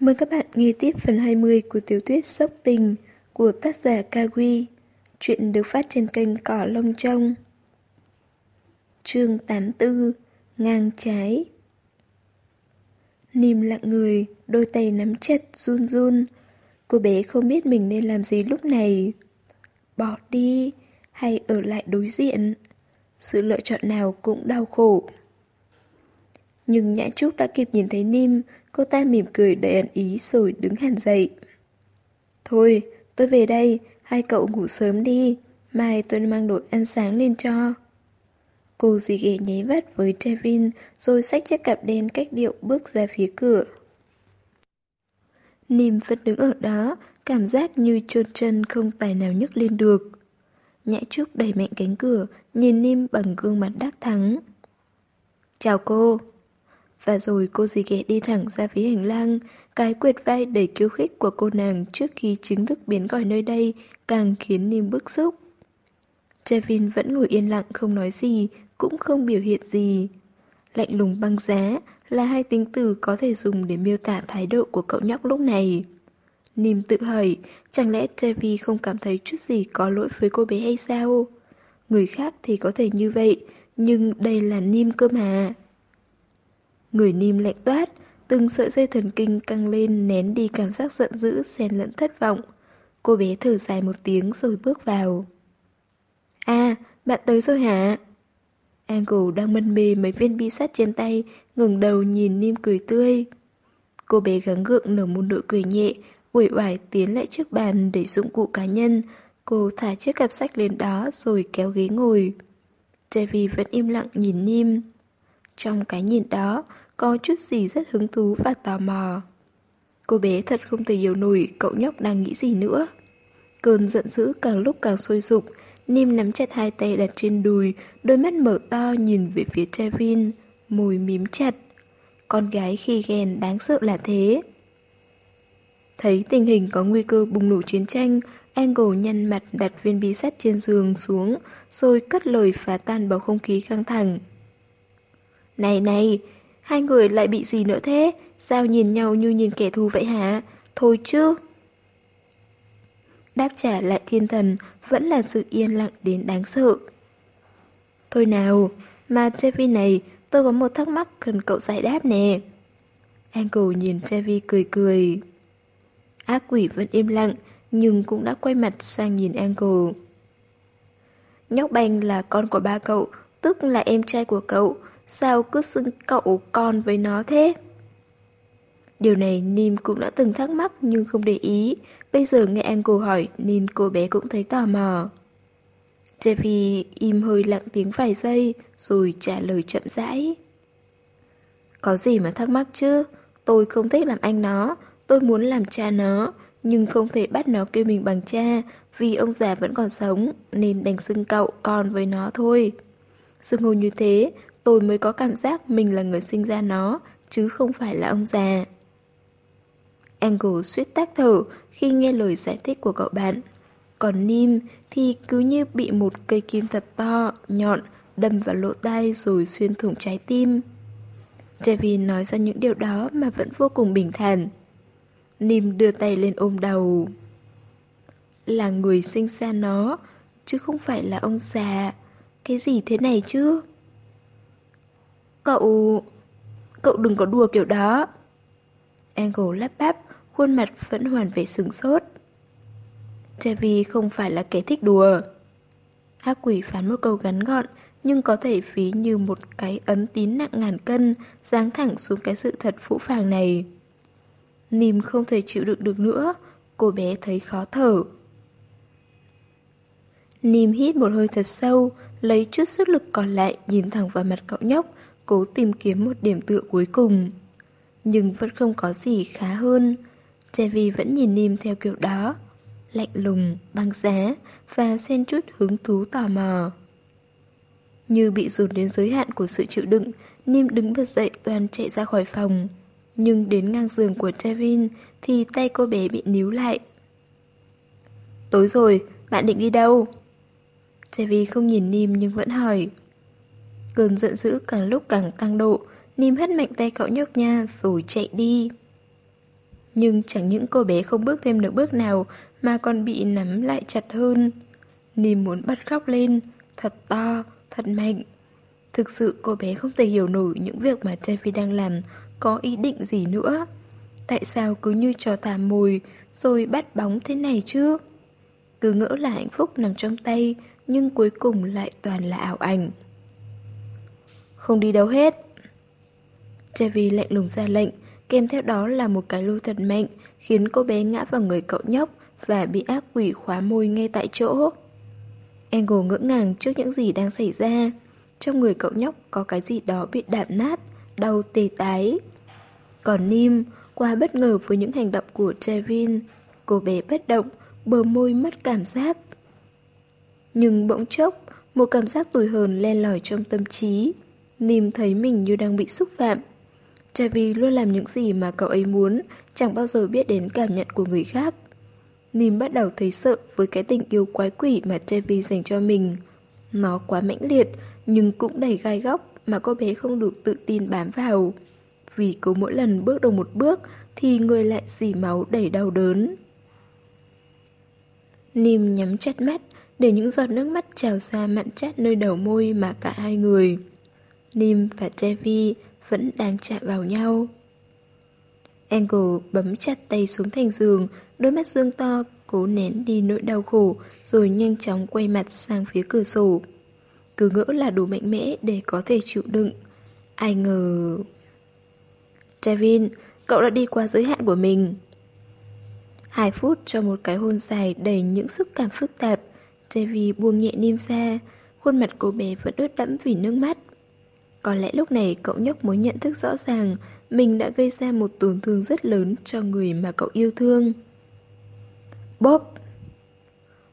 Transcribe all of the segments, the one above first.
Mời các bạn nghe tiếp phần 20 của tiểu thuyết Sốc Tình của tác giả Kawi. Chuyện được phát trên kênh Cỏ Lông Trông. Chương 84 Ngang trái Nìm lặng người, đôi tay nắm chặt, run run. Cô bé không biết mình nên làm gì lúc này. Bỏ đi, hay ở lại đối diện. Sự lựa chọn nào cũng đau khổ. Nhưng Nhã Trúc đã kịp nhìn thấy Nim, cô ta mỉm cười đầy ẩn ý rồi đứng hẳn dậy. Thôi, tôi về đây, hai cậu ngủ sớm đi, mai tôi mang đồ ăn sáng lên cho. Cô dì ghẻ nháy vắt với Trevin rồi xách chiếc cặp đen cách điệu bước ra phía cửa. Nìm vẫn đứng ở đó, cảm giác như trôn chân không tài nào nhấc lên được. Nhã Trúc đẩy mạnh cánh cửa, nhìn Nim bằng gương mặt đắc thắng. Chào cô. Và rồi cô dì ghẻ đi thẳng ra phía hành lang, cái quyệt vai đầy kiêu khích của cô nàng trước khi chính thức biến gọi nơi đây càng khiến Nim bức xúc. Trevin vẫn ngồi yên lặng không nói gì, cũng không biểu hiện gì. Lạnh lùng băng giá là hai tính từ có thể dùng để miêu tả thái độ của cậu nhóc lúc này. Nim tự hỏi, chẳng lẽ Trevi không cảm thấy chút gì có lỗi với cô bé hay sao? Người khác thì có thể như vậy, nhưng đây là Nim cơ mà. Người Nim lạnh toát, từng sợi dây thần kinh căng lên nén đi cảm giác giận dữ xen lẫn thất vọng. Cô bé thở dài một tiếng rồi bước vào. À, bạn tới rồi hả? Angle đang mân mê mấy viên bi sắt trên tay, ngừng đầu nhìn Nim cười tươi. Cô bé gắng gượng nở một nụ cười nhẹ, uể oải tiến lại trước bàn để dụng cụ cá nhân. Cô thả chiếc cặp sách lên đó rồi kéo ghế ngồi. Trevi vẫn im lặng nhìn Nim. Trong cái nhìn đó, có chút gì rất hứng thú và tò mò. Cô bé thật không thể hiểu nổi cậu nhóc đang nghĩ gì nữa. Cơn giận dữ càng lúc càng sôi sục, Nim nắm chặt hai tay đặt trên đùi, đôi mắt mở to nhìn về phía Trevin, môi mím chặt. Con gái khi ghen đáng sợ là thế. Thấy tình hình có nguy cơ bùng nổ chiến tranh, Angle nhăn mặt đặt viên bi sắt trên giường xuống, rồi cất lời phá tan bầu không khí căng thẳng. Này này, hai người lại bị gì nữa thế? Sao nhìn nhau như nhìn kẻ thù vậy hả? Thôi chứ. Đáp trả lại thiên thần vẫn là sự yên lặng đến đáng sợ. Thôi nào, mà Trevi này, tôi có một thắc mắc cần cậu giải đáp nè. Angle nhìn Trevi cười cười. Ác quỷ vẫn im lặng, nhưng cũng đã quay mặt sang nhìn Angle. Nhóc banh là con của ba cậu, tức là em trai của cậu, sao cứ xưng cậu con với nó thế? Điều này Nim cũng đã từng thắc mắc nhưng không để ý. Bây giờ nghe anh cô hỏi nên cô bé cũng thấy tò mò. Jeffy im hơi lặng tiếng vài giây rồi trả lời chậm rãi. Có gì mà thắc mắc chứ? Tôi không thích làm anh nó, tôi muốn làm cha nó, nhưng không thể bắt nó kêu mình bằng cha vì ông già vẫn còn sống nên đành xưng cậu con với nó thôi. Xưng hô như thế, tôi mới có cảm giác mình là người sinh ra nó, chứ không phải là ông già. Angle suýt tắc thở khi nghe lời giải thích của cậu bạn. Còn Nim thì cứ như bị một cây kim thật to, nhọn, đâm vào lỗ tai rồi xuyên thủng trái tim. javi nói ra những điều đó mà vẫn vô cùng bình thản. Nim đưa tay lên ôm đầu. Là người sinh ra nó, chứ không phải là ông già. Cái gì thế này chứ? Cậu... Cậu đừng có đùa kiểu đó. Angle lắp bắp, khuôn mặt vẫn hoàn vẻ sừng sốt. Trevi không phải là kẻ thích đùa. Ác quỷ phán một câu ngắn gọn, nhưng có thể phí như một cái ấn tín nặng ngàn cân, giáng thẳng xuống cái sự thật phũ phàng này. Nìm không thể chịu đựng được nữa, cô bé thấy khó thở. Nìm hít một hơi thật sâu, lấy chút sức lực còn lại nhìn thẳng vào mặt cậu nhóc, cố tìm kiếm một điểm tựa cuối cùng. Nhưng vẫn không có gì khá hơn. Chevy vẫn nhìn Nim theo kiểu đó. Lạnh lùng, băng giá và xen chút hứng thú tò mò. Như bị dồn đến giới hạn của sự chịu đựng, Nim đứng bật dậy toàn chạy ra khỏi phòng. Nhưng đến ngang giường của Trevin thì tay cô bé bị níu lại. Tối rồi, bạn định đi đâu? Chevy không nhìn Nim nhưng vẫn hỏi. Cơn giận dữ càng lúc càng tăng độ, Nìm hất mạnh tay cậu nhóc nha rồi chạy đi. Nhưng chẳng những cô bé không bước thêm được bước nào mà còn bị nắm lại chặt hơn. Nìm muốn bật khóc lên, thật to, thật mạnh. Thực sự cô bé không thể hiểu nổi những việc mà Trevi đang làm có ý định gì nữa. Tại sao cứ như trò thả mồi rồi bắt bóng thế này chứ? Cứ ngỡ là hạnh phúc nằm trong tay nhưng cuối cùng lại toàn là ảo ảnh. Không đi đâu hết. Chevy lạnh lùng ra lệnh, kèm theo đó là một cái lôi thật mạnh, khiến cô bé ngã vào người cậu nhóc và bị ác quỷ khóa môi ngay tại chỗ. Angle ngỡ ngàng trước những gì đang xảy ra. Trong người cậu nhóc có cái gì đó bị đạp nát, đau tê tái. Còn Nim, qua bất ngờ với những hành động của Trevin, cô bé bất động, bờ môi mất cảm giác. Nhưng bỗng chốc, một cảm giác tủi hờn len lỏi trong tâm trí. Nim thấy mình như đang bị xúc phạm. Chavi luôn làm những gì mà cậu ấy muốn, chẳng bao giờ biết đến cảm nhận của người khác. Nim bắt đầu thấy sợ với cái tình yêu quái quỷ mà Trevi dành cho mình. Nó quá mãnh liệt, nhưng cũng đầy gai góc mà cô bé không đủ tự tin bám vào. Vì cứ mỗi lần bước đầu một bước thì người lại dì máu đầy đau đớn. Nim nhắm chặt mắt để những giọt nước mắt trào ra mặn chát nơi đầu môi mà cả hai người. Nim và Trevi vẫn đang chạm vào nhau. Angle bấm chặt tay xuống thành giường, đôi mắt dương to, cố nén đi nỗi đau khổ, rồi nhanh chóng quay mặt sang phía cửa sổ. Cứ ngỡ là đủ mạnh mẽ để có thể chịu đựng. Ai ngờ... Trevin, cậu đã đi qua giới hạn của mình. Hai phút cho một cái hôn dài đầy những xúc cảm phức tạp, Trevi buông nhẹ Nim ra, khuôn mặt cô bé vẫn ướt đẫm vì nước mắt. Có lẽ lúc này cậu nhóc mới nhận thức rõ ràng mình đã gây ra một tổn thương rất lớn cho người mà cậu yêu thương. Bóp!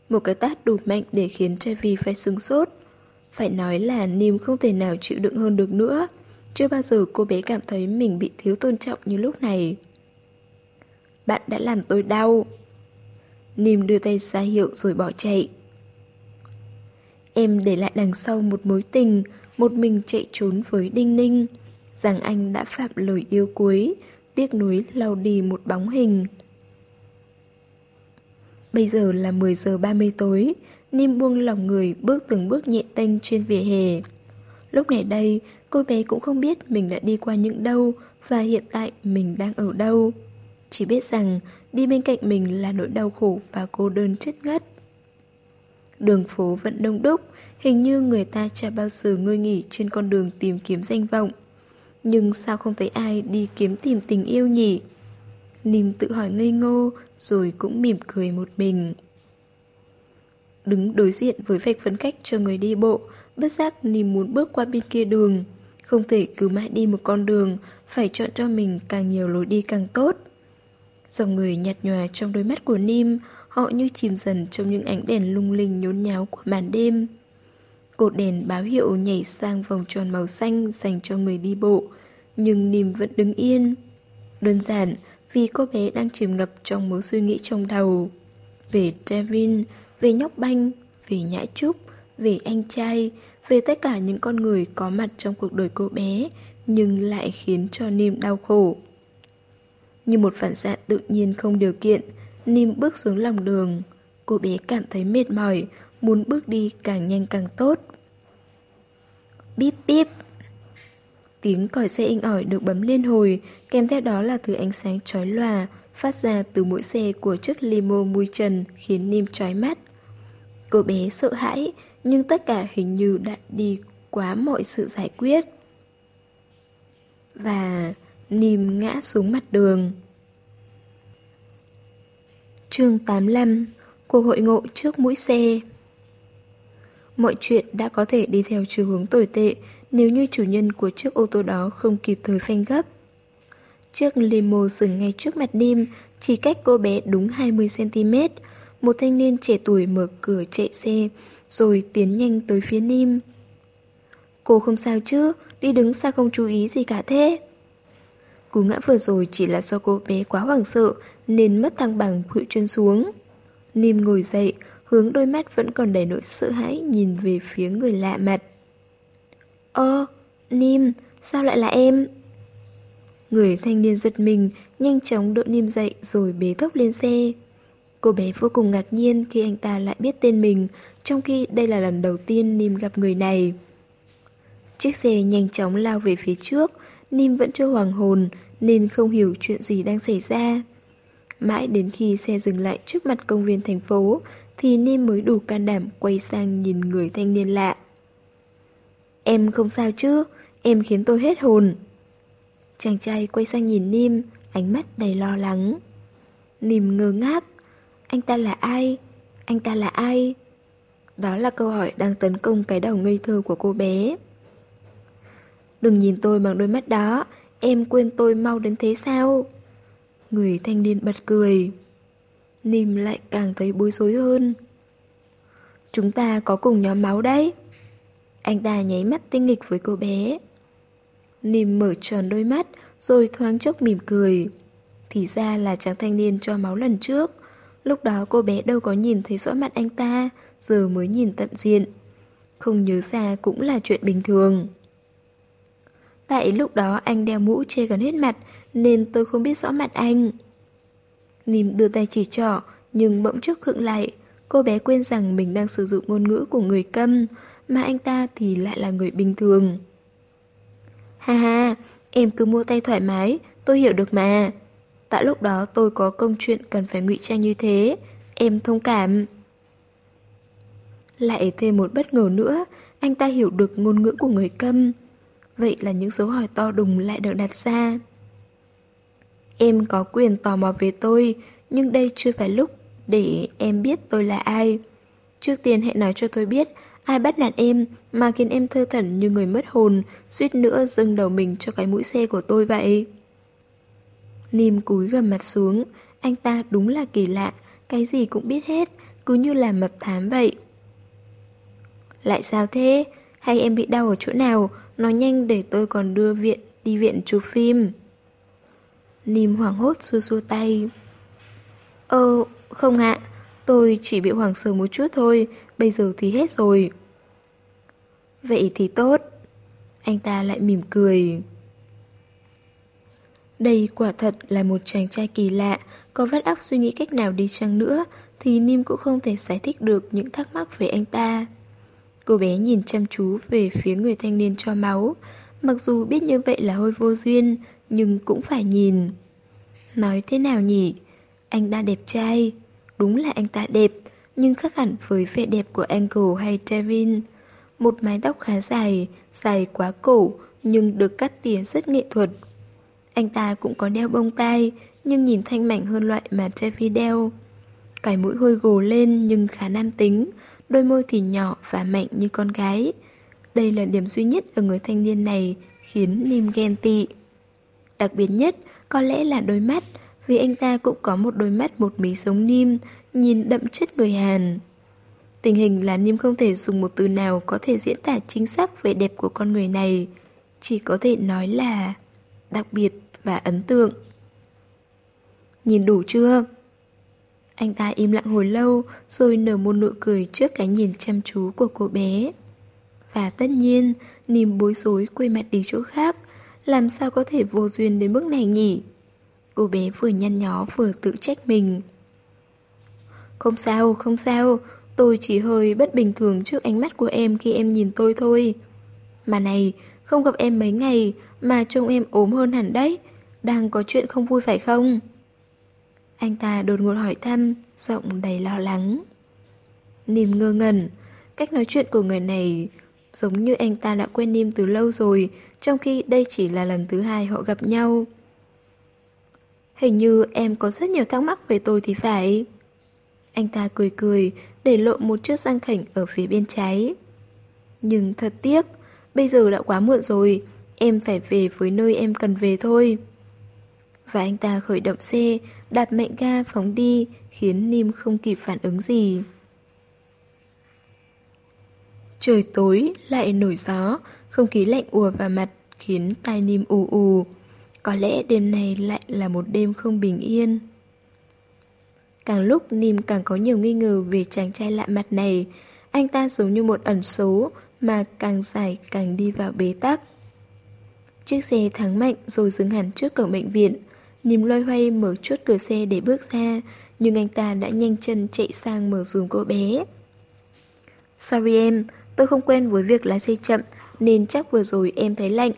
Một cái tát đủ mạnh để khiến Trevi phải sưng sốt. Phải nói là Nim không thể nào chịu đựng hơn được nữa. Chưa bao giờ cô bé cảm thấy mình bị thiếu tôn trọng như lúc này. Bạn đã làm tôi đau. Nim đưa tay ra hiệu rồi bỏ chạy. Em để lại đằng sau một mối tình, một mình chạy trốn với Đinh Ninh, rằng anh đã phạm lời yêu cuối, tiếc nuối lau đi một bóng hình. Bây giờ là 10 giờ 30 tối, Nim buông lòng người bước từng bước nhẹ tênh trên vỉa hè. Lúc này đây, cô bé cũng không biết mình đã đi qua những đâu và hiện tại mình đang ở đâu. Chỉ biết rằng đi bên cạnh mình là nỗi đau khổ và cô đơn chết ngất. Đường phố vẫn đông đúc, hình như người ta chả bao giờ ngơi nghỉ trên con đường tìm kiếm danh vọng. Nhưng sao không thấy ai đi kiếm tìm tình yêu nhỉ? Nìm tự hỏi ngây ngô, rồi cũng mỉm cười một mình. Đứng đối diện với vạch phân cách cho người đi bộ, bất giác Nìm muốn bước qua bên kia đường. Không thể cứ mãi đi một con đường, phải chọn cho mình càng nhiều lối đi càng tốt. Dòng người nhạt nhòa trong đôi mắt của Nim, họ như chìm dần trong những ánh đèn lung linh nhốn nháo của màn đêm. Cột đèn báo hiệu nhảy sang vòng tròn màu xanh dành cho người đi bộ, nhưng Nìm vẫn đứng yên. Đơn giản vì cô bé đang chìm ngập trong mớ suy nghĩ trong đầu. Về Devin, về nhóc banh, về nhã trúc, về anh trai, về tất cả những con người có mặt trong cuộc đời cô bé, nhưng lại khiến cho Nìm đau khổ. Như một phản xạ tự nhiên không điều kiện, Nìm bước xuống lòng đường. Cô bé cảm thấy mệt mỏi, muốn bước đi càng nhanh càng tốt. Bíp bíp. Tiếng còi xe inh ỏi được bấm liên hồi, kèm theo đó là thứ ánh sáng chói lòa phát ra từ mũi xe của chiếc limo mui trần khiến Nim chói mắt. Cô bé sợ hãi, nhưng tất cả hình như đã đi quá mọi sự giải quyết. Và Nim ngã xuống mặt đường. chương 85 Cuộc hội ngộ trước mũi xe Mọi chuyện đã có thể đi theo chiều hướng tồi tệ nếu như chủ nhân của chiếc ô tô đó không kịp thời phanh gấp. Chiếc limo dừng ngay trước mặt Nim, chỉ cách cô bé đúng 20cm. Một thanh niên trẻ tuổi mở cửa chạy xe, rồi tiến nhanh tới phía Nim. Cô không sao chứ, đi đứng xa không chú ý gì cả thế? Cú ngã vừa rồi chỉ là do cô bé quá hoảng sợ nên mất thăng bằng khuỵu chân xuống. Nim ngồi dậy, hướng đôi mắt vẫn còn đầy nỗi sợ hãi nhìn về phía người lạ mặt. Ơ, Nim, sao lại là em? Người thanh niên giật mình, nhanh chóng đỡ Nim dậy rồi bế tóc lên xe. Cô bé vô cùng ngạc nhiên khi anh ta lại biết tên mình, trong khi đây là lần đầu tiên Nim gặp người này. Chiếc xe nhanh chóng lao về phía trước, Nim vẫn chưa hoàng hồn nên không hiểu chuyện gì đang xảy ra. Mãi đến khi xe dừng lại trước mặt công viên thành phố thì Nim mới đủ can đảm quay sang nhìn người thanh niên lạ. Em không sao chứ, em khiến tôi hết hồn. Chàng trai quay sang nhìn Nim, ánh mắt đầy lo lắng. Nim ngơ ngác. Anh ta là ai? Anh ta là ai? Đó là câu hỏi đang tấn công cái đầu ngây thơ của cô bé. Đừng nhìn tôi bằng đôi mắt đó, em quên tôi mau đến thế sao? Người thanh niên bật cười. Nìm lại càng thấy bối rối hơn. Chúng ta có cùng nhóm máu đấy. Anh ta nháy mắt tinh nghịch với cô bé. Nìm mở tròn đôi mắt, rồi thoáng chốc mỉm cười. Thì ra là chàng thanh niên cho máu lần trước. Lúc đó cô bé đâu có nhìn thấy rõ mặt anh ta, giờ mới nhìn tận diện. Không nhớ ra cũng là chuyện bình thường. Tại lúc đó anh đeo mũ che gần hết mặt, nên tôi không biết rõ mặt anh. Lim đưa tay chỉ trỏ, nhưng bỗng chốc khựng lại. Cô bé quên rằng mình đang sử dụng ngôn ngữ của người câm, mà anh ta thì lại là người bình thường. Ha ha, em cứ mua tay thoải mái, tôi hiểu được mà. Tại lúc đó tôi có công chuyện cần phải ngụy trang như thế, em thông cảm. Lại thêm một bất ngờ nữa, anh ta hiểu được ngôn ngữ của người câm. Vậy là những dấu hỏi to đùng lại được đặt ra. Em có quyền tò mò về tôi, nhưng đây chưa phải lúc để em biết tôi là ai. Trước tiên hãy nói cho tôi biết ai bắt nạt em mà khiến em thơ thẩn như người mất hồn, suýt nữa dâng đầu mình cho cái mũi xe của tôi vậy. Nìm cúi gầm mặt xuống, anh ta đúng là kỳ lạ, cái gì cũng biết hết, cứ như là mật thám vậy. Lại sao thế? Hay em bị đau ở chỗ nào? Nói nhanh để tôi còn đưa viện đi viện chụp phim. Nim hoảng hốt xua xua tay. Ơ, không ạ, tôi chỉ bị hoảng sợ một chút thôi, bây giờ thì hết rồi. Vậy thì tốt. Anh ta lại mỉm cười. Đây quả thật là một chàng trai kỳ lạ, có vắt óc suy nghĩ cách nào đi chăng nữa, thì Nim cũng không thể giải thích được những thắc mắc về anh ta. Cô bé nhìn chăm chú về phía người thanh niên cho máu, mặc dù biết như vậy là hơi vô duyên, nhưng cũng phải nhìn. Nói thế nào nhỉ? Anh ta đẹp trai. Đúng là anh ta đẹp, nhưng khác hẳn với vẻ đẹp của Angle hay Trevin Một mái tóc khá dài, dài quá cổ, nhưng được cắt tỉa rất nghệ thuật. Anh ta cũng có đeo bông tai, nhưng nhìn thanh mảnh hơn loại mà Trevin đeo. Cái mũi hơi gồ lên nhưng khá nam tính, đôi môi thì nhỏ và mạnh như con gái. Đây là điểm duy nhất ở người thanh niên này khiến Nim ghen tị. Đặc biệt nhất có lẽ là đôi mắt, vì anh ta cũng có một đôi mắt một mí sống Nim, nhìn đậm chất người Hàn. Tình hình là Nim không thể dùng một từ nào có thể diễn tả chính xác vẻ đẹp của con người này, chỉ có thể nói là đặc biệt và ấn tượng. Nhìn đủ chưa? Anh ta im lặng hồi lâu rồi nở một nụ cười trước cái nhìn chăm chú của cô bé. Và tất nhiên, Nìm bối rối quay mặt đi chỗ khác, làm sao có thể vô duyên đến mức này nhỉ? Cô bé vừa nhăn nhó vừa tự trách mình. Không sao, không sao, tôi chỉ hơi bất bình thường trước ánh mắt của em khi em nhìn tôi thôi. Mà này, không gặp em mấy ngày mà trông em ốm hơn hẳn đấy, đang có chuyện không vui phải không? Anh ta đột ngột hỏi thăm, giọng đầy lo lắng. Nìm ngơ ngẩn, cách nói chuyện của người này giống như anh ta đã quen Nìm từ lâu rồi, trong khi đây chỉ là lần thứ hai họ gặp nhau. Hình như em có rất nhiều thắc mắc về tôi thì phải. Anh ta cười cười, để lộ một chiếc răng khảnh ở phía bên trái. Nhưng thật tiếc, bây giờ đã quá muộn rồi, em phải về với nơi em cần về thôi. Và anh ta khởi động xe, đạp mạnh ga phóng đi, khiến Nim không kịp phản ứng gì. Trời tối, lại nổi gió, không khí lạnh ùa vào mặt, khiến tai Nim ù ù. Có lẽ đêm này lại là một đêm không bình yên. Càng lúc Nim càng có nhiều nghi ngờ về chàng trai lạ mặt này. Anh ta giống như một ẩn số mà càng dài càng đi vào bế tắc. Chiếc xe thắng mạnh rồi dừng hẳn trước cổng bệnh viện. Nìm loay hoay mở chốt cửa xe để bước ra, nhưng anh ta đã nhanh chân chạy sang mở dùm cô bé. Sorry em, tôi không quen với việc lái xe chậm, nên chắc vừa rồi em thấy lạnh.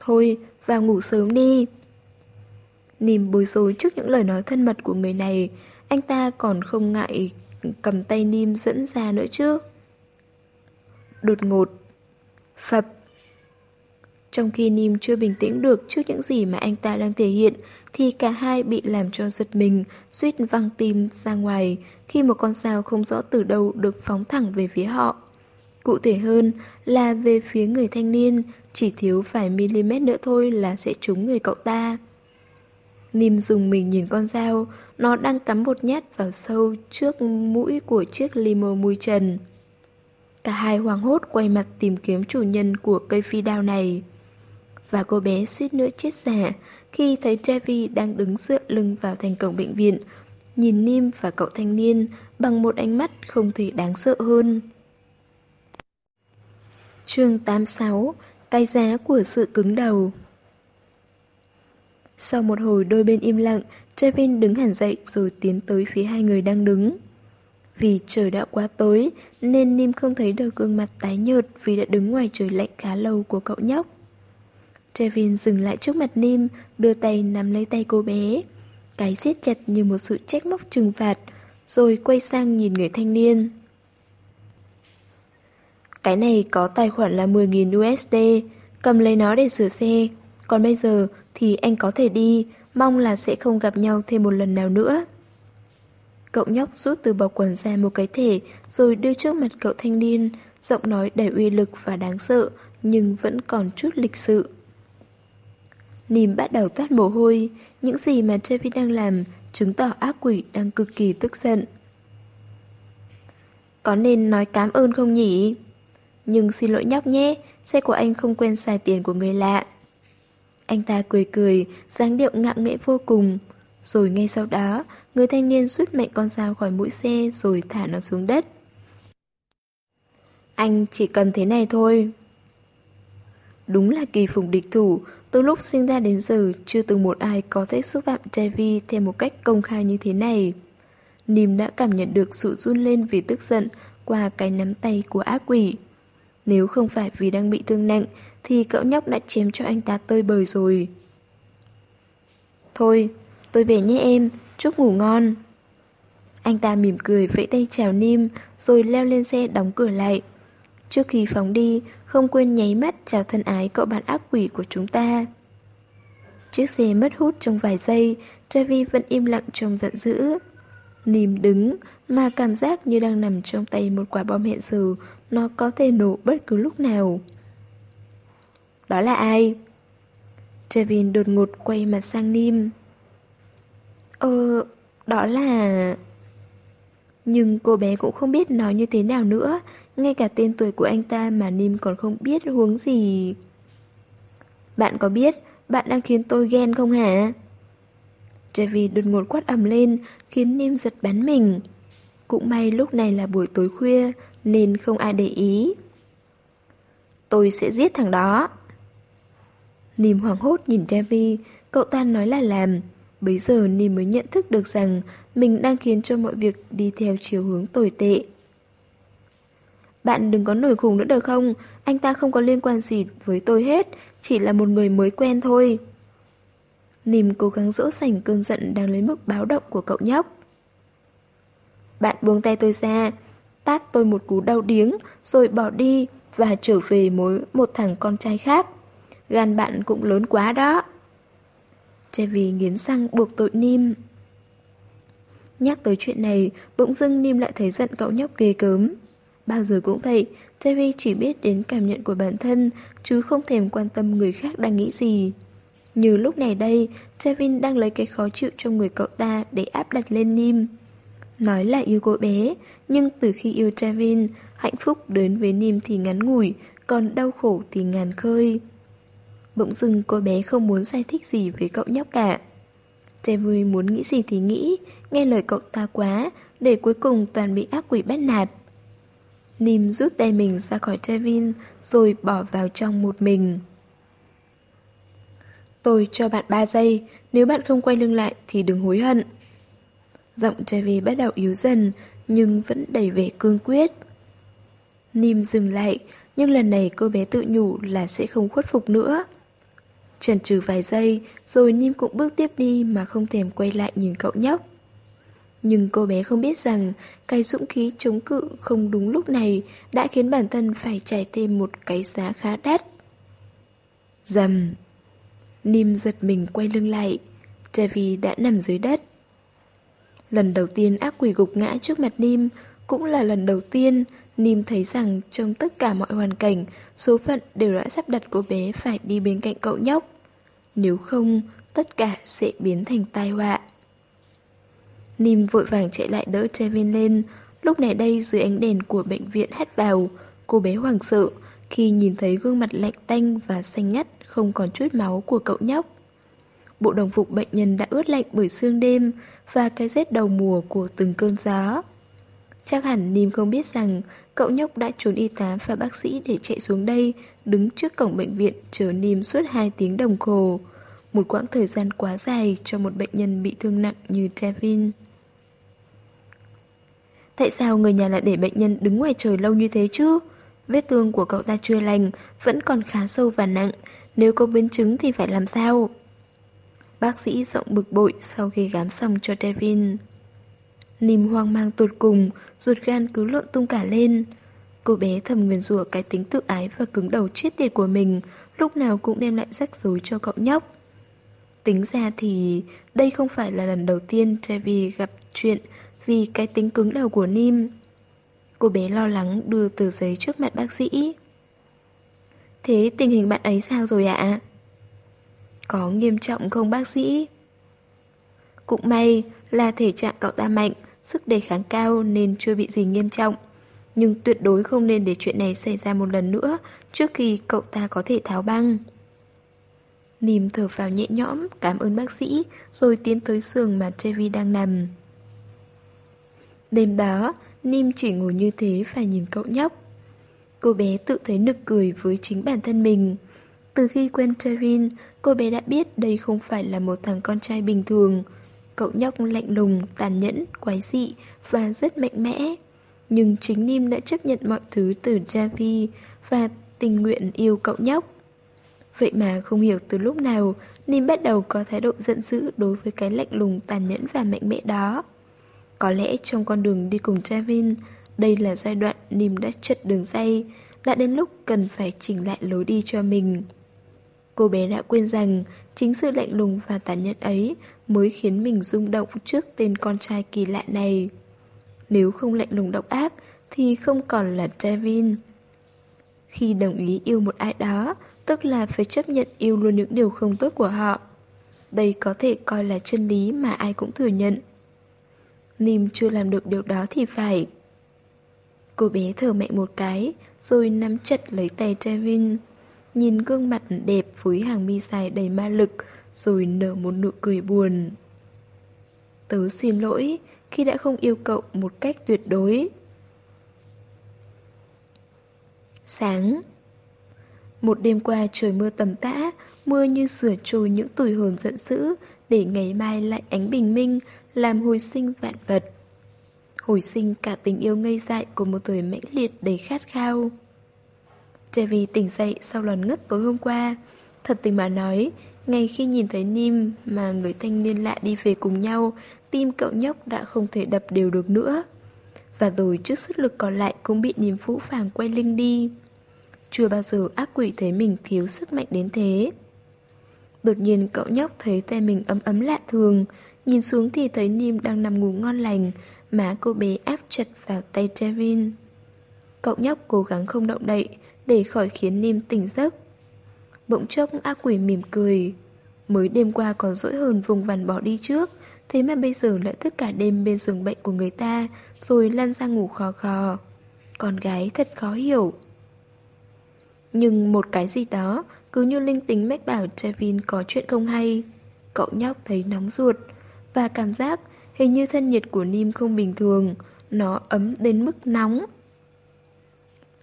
Thôi, vào ngủ sớm đi. Nìm bối rối trước những lời nói thân mật của người này, anh ta còn không ngại cầm tay Nìm dẫn ra nữa chứ. Đột ngột. Phập. Trong khi Nìm chưa bình tĩnh được trước những gì mà anh ta đang thể hiện, thì cả hai bị làm cho giật mình, suýt văng tim ra ngoài khi một con sao không rõ từ đâu được phóng thẳng về phía họ. Cụ thể hơn là về phía người thanh niên, chỉ thiếu vài mm nữa thôi là sẽ trúng người cậu ta. Nìm dùng mình nhìn con dao, nó đang cắm một nhát vào sâu trước mũi của chiếc limo mùi trần. Cả hai hoàng hốt quay mặt tìm kiếm chủ nhân của cây phi đao này. Và cô bé suýt nữa chết giả khi thấy Trevi đang đứng dựa lưng vào thành cổng bệnh viện, nhìn Nim và cậu thanh niên bằng một ánh mắt không thể đáng sợ hơn chương 86 Cái giá của sự cứng đầu Sau một hồi đôi bên im lặng, Trevin đứng hẳn dậy rồi tiến tới phía hai người đang đứng. Vì trời đã quá tối nên Nim không thấy được gương mặt tái nhợt vì đã đứng ngoài trời lạnh khá lâu của cậu nhóc. Trevin dừng lại trước mặt Nim, đưa tay nắm lấy tay cô bé. Cái siết chặt như một sự trách móc trừng phạt, rồi quay sang nhìn người thanh niên. Cái này có tài khoản là 10.000 USD, cầm lấy nó để sửa xe. Còn bây giờ thì anh có thể đi, mong là sẽ không gặp nhau thêm một lần nào nữa. Cậu nhóc rút từ bọc quần ra một cái thể rồi đưa trước mặt cậu thanh niên, giọng nói đầy uy lực và đáng sợ nhưng vẫn còn chút lịch sự. Nìm bắt đầu toát mồ hôi, những gì mà Trevi đang làm chứng tỏ ác quỷ đang cực kỳ tức giận. Có nên nói cảm ơn không nhỉ? Nhưng xin lỗi nhóc nhé, xe của anh không quen xài tiền của người lạ. Anh ta cười cười, dáng điệu ngạo nghễ vô cùng. Rồi ngay sau đó, người thanh niên rút mạnh con dao khỏi mũi xe rồi thả nó xuống đất. Anh chỉ cần thế này thôi. Đúng là kỳ phùng địch thủ, từ lúc sinh ra đến giờ chưa từng một ai có thể xúc phạm Trevi theo một cách công khai như thế này. Nìm đã cảm nhận được sự run lên vì tức giận qua cái nắm tay của ác quỷ. Nếu không phải vì đang bị thương nặng thì cậu nhóc đã chém cho anh ta tơi bời rồi. Thôi, tôi về nhé em, chúc ngủ ngon. Anh ta mỉm cười vẫy tay chào Nim rồi leo lên xe đóng cửa lại. Trước khi phóng đi, không quên nháy mắt chào thân ái cậu bạn ác quỷ của chúng ta. Chiếc xe mất hút trong vài giây, travi vẫn im lặng trong giận dữ. Nìm đứng, mà cảm giác như đang nằm trong tay một quả bom hẹn giờ, nó có thể nổ bất cứ lúc nào. Đó là ai? Trevin đột ngột quay mặt sang Nim. Ờ, đó là... Nhưng cô bé cũng không biết nói như thế nào nữa, ngay cả tên tuổi của anh ta mà Nim còn không biết huống gì. Bạn có biết bạn đang khiến tôi ghen không hả? Trevi đột ngột quát ầm lên, khiến Nim giật bắn mình. Cũng may lúc này là buổi tối khuya, nên không ai để ý. Tôi sẽ giết thằng đó. Nìm hoảng hốt nhìn Javi. cậu ta nói là làm. Bấy giờ Nìm mới nhận thức được rằng mình đang khiến cho mọi việc đi theo chiều hướng tồi tệ. Bạn đừng có nổi khùng nữa được không? Anh ta không có liên quan gì với tôi hết, chỉ là một người mới quen thôi. Nìm cố gắng dỗ dành cơn giận đang lấy mức báo động của cậu nhóc. Bạn buông tay tôi ra, tát tôi một cú đau điếng, rồi bỏ đi và trở về mối một thằng con trai khác. Gan bạn cũng lớn quá đó. Chevy nghiến răng buộc tội Nim. Nhắc tới chuyện này, bỗng dưng Nim lại thấy giận cậu nhóc ghê cớm. Bao giờ cũng vậy, Chevy chỉ biết đến cảm nhận của bản thân, chứ không thèm quan tâm người khác đang nghĩ gì. Như lúc này đây, Trevin đang lấy cái khó chịu trong người cậu ta để áp đặt lên Nim. Nói là yêu cô bé, nhưng từ khi yêu Trevin, hạnh phúc đến với Nim thì ngắn ngủi, còn đau khổ thì ngàn khơi. Bỗng dưng cô bé không muốn giải thích gì với cậu nhóc cả. Trevin muốn nghĩ gì thì nghĩ, nghe lời cậu ta quá, để cuối cùng toàn bị ác quỷ bắt nạt. Nim rút tay mình ra khỏi Trevin rồi bỏ vào trong một mình. Tôi cho bạn 3 giây, nếu bạn không quay lưng lại thì đừng hối hận. Giọng Trevi bắt đầu yếu dần, nhưng vẫn đầy vẻ cương quyết. Nim dừng lại, nhưng lần này cô bé tự nhủ là sẽ không khuất phục nữa. Chần chừ vài giây, rồi Nim cũng bước tiếp đi mà không thèm quay lại nhìn cậu nhóc. Nhưng cô bé không biết rằng cái dũng khí chống cự không đúng lúc này đã khiến bản thân phải trả thêm một cái giá khá đắt. Dầm. Nim giật mình quay lưng lại. Trevi đã nằm dưới đất. Lần đầu tiên ác quỷ gục ngã trước mặt Nim cũng là lần đầu tiên Nim thấy rằng trong tất cả mọi hoàn cảnh, số phận đều đã sắp đặt cô bé phải đi bên cạnh cậu nhóc. Nếu không, tất cả sẽ biến thành tai họa. Nim vội vàng chạy lại đỡ Trevin lên. Lúc này đây dưới ánh đèn của bệnh viện hắt vào, cô bé hoảng sợ khi nhìn thấy gương mặt lạnh tanh và xanh ngắt không còn chút máu của cậu nhóc. Bộ đồng phục bệnh nhân đã ướt lạnh bởi sương đêm và cái rét đầu mùa của từng cơn gió. Chắc hẳn Nìm không biết rằng cậu nhóc đã trốn y tá và bác sĩ để chạy xuống đây, đứng trước cổng bệnh viện chờ Nìm suốt 2 tiếng đồng hồ. Một quãng thời gian quá dài cho một bệnh nhân bị thương nặng như Trevin. Tại sao người nhà lại để bệnh nhân đứng ngoài trời lâu như thế chứ? Vết thương của cậu ta chưa lành, vẫn còn khá sâu và nặng. Nếu có biến chứng thì phải làm sao? Bác sĩ giọng bực bội sau khi gám xong cho Devin. Nìm hoang mang tột cùng, ruột gan cứ lộn tung cả lên. Cô bé thầm nguyền rủa cái tính tự ái và cứng đầu chết tiệt của mình, lúc nào cũng đem lại rắc rối cho cậu nhóc. Tính ra thì đây không phải là lần đầu tiên Trevi gặp chuyện vì cái tính cứng đầu của Nim. Cô bé lo lắng đưa tờ giấy trước mặt bác sĩ. Thế tình hình bạn ấy sao rồi ạ? Có nghiêm trọng không bác sĩ? Cũng may là thể trạng cậu ta mạnh, sức đề kháng cao nên chưa bị gì nghiêm trọng. Nhưng tuyệt đối không nên để chuyện này xảy ra một lần nữa trước khi cậu ta có thể tháo băng. Nìm thở vào nhẹ nhõm, cảm ơn bác sĩ, rồi tiến tới giường mà Trevi đang nằm. Đêm đó, Nim chỉ ngồi như thế phải nhìn cậu nhóc. Cô bé tự thấy nực cười với chính bản thân mình. Từ khi quen Trevin, cô bé đã biết đây không phải là một thằng con trai bình thường. Cậu nhóc lạnh lùng, tàn nhẫn, quái dị và rất mạnh mẽ. Nhưng chính Nim đã chấp nhận mọi thứ từ Javi và tình nguyện yêu cậu nhóc. Vậy mà không hiểu từ lúc nào, Nim bắt đầu có thái độ giận dữ đối với cái lạnh lùng tàn nhẫn và mạnh mẽ đó. Có lẽ trong con đường đi cùng Javin, đây là giai đoạn Nim đã chật đường dây, đã đến lúc cần phải chỉnh lại lối đi cho mình. Cô bé đã quên rằng chính sự lạnh lùng và tàn nhẫn ấy mới khiến mình rung động trước tên con trai kỳ lạ này. Nếu không lạnh lùng độc ác thì không còn là Trevin. Khi đồng ý yêu một ai đó, tức là phải chấp nhận yêu luôn những điều không tốt của họ. Đây có thể coi là chân lý mà ai cũng thừa nhận. Nim chưa làm được điều đó thì phải. Cô bé thở mạnh một cái, rồi nắm chặt lấy tay Trevin. Nhìn gương mặt đẹp với hàng mi dài đầy ma lực, rồi nở một nụ cười buồn. Tớ xin lỗi khi đã không yêu cậu một cách tuyệt đối. Sáng Một đêm qua trời mưa tầm tã, mưa như sửa trôi những tuổi hồn giận dữ, để ngày mai lại ánh bình minh, làm hồi sinh vạn vật. Hồi sinh cả tình yêu ngây dại của một thời mãnh liệt đầy khát khao. Chevy tỉnh dậy sau lần ngất tối hôm qua. Thật tình mà nói, ngay khi nhìn thấy Nim mà người thanh niên lạ đi về cùng nhau, tim cậu nhóc đã không thể đập đều được nữa. Và rồi trước sức lực còn lại cũng bị Nim phũ phàng quay lưng đi. Chưa bao giờ ác quỷ thấy mình thiếu sức mạnh đến thế. Đột nhiên cậu nhóc thấy tay mình ấm ấm lạ thường, Nhìn xuống thì thấy Nim đang nằm ngủ ngon lành Má cô bé áp chặt vào tay Trevin Cậu nhóc cố gắng không động đậy để khỏi khiến Nim tỉnh giấc. Bỗng chốc ác quỷ mỉm cười. Mới đêm qua còn dỗi hơn vùng vằn bỏ đi trước Thế mà bây giờ lại thức cả đêm bên giường bệnh của người ta Rồi lăn ra ngủ khò khò. Con gái thật khó hiểu. Nhưng một cái gì đó Cứ như linh tính mách bảo Trevin có chuyện không hay. Cậu nhóc thấy nóng ruột và cảm giác hình như thân nhiệt của Nim không bình thường, nó ấm đến mức nóng.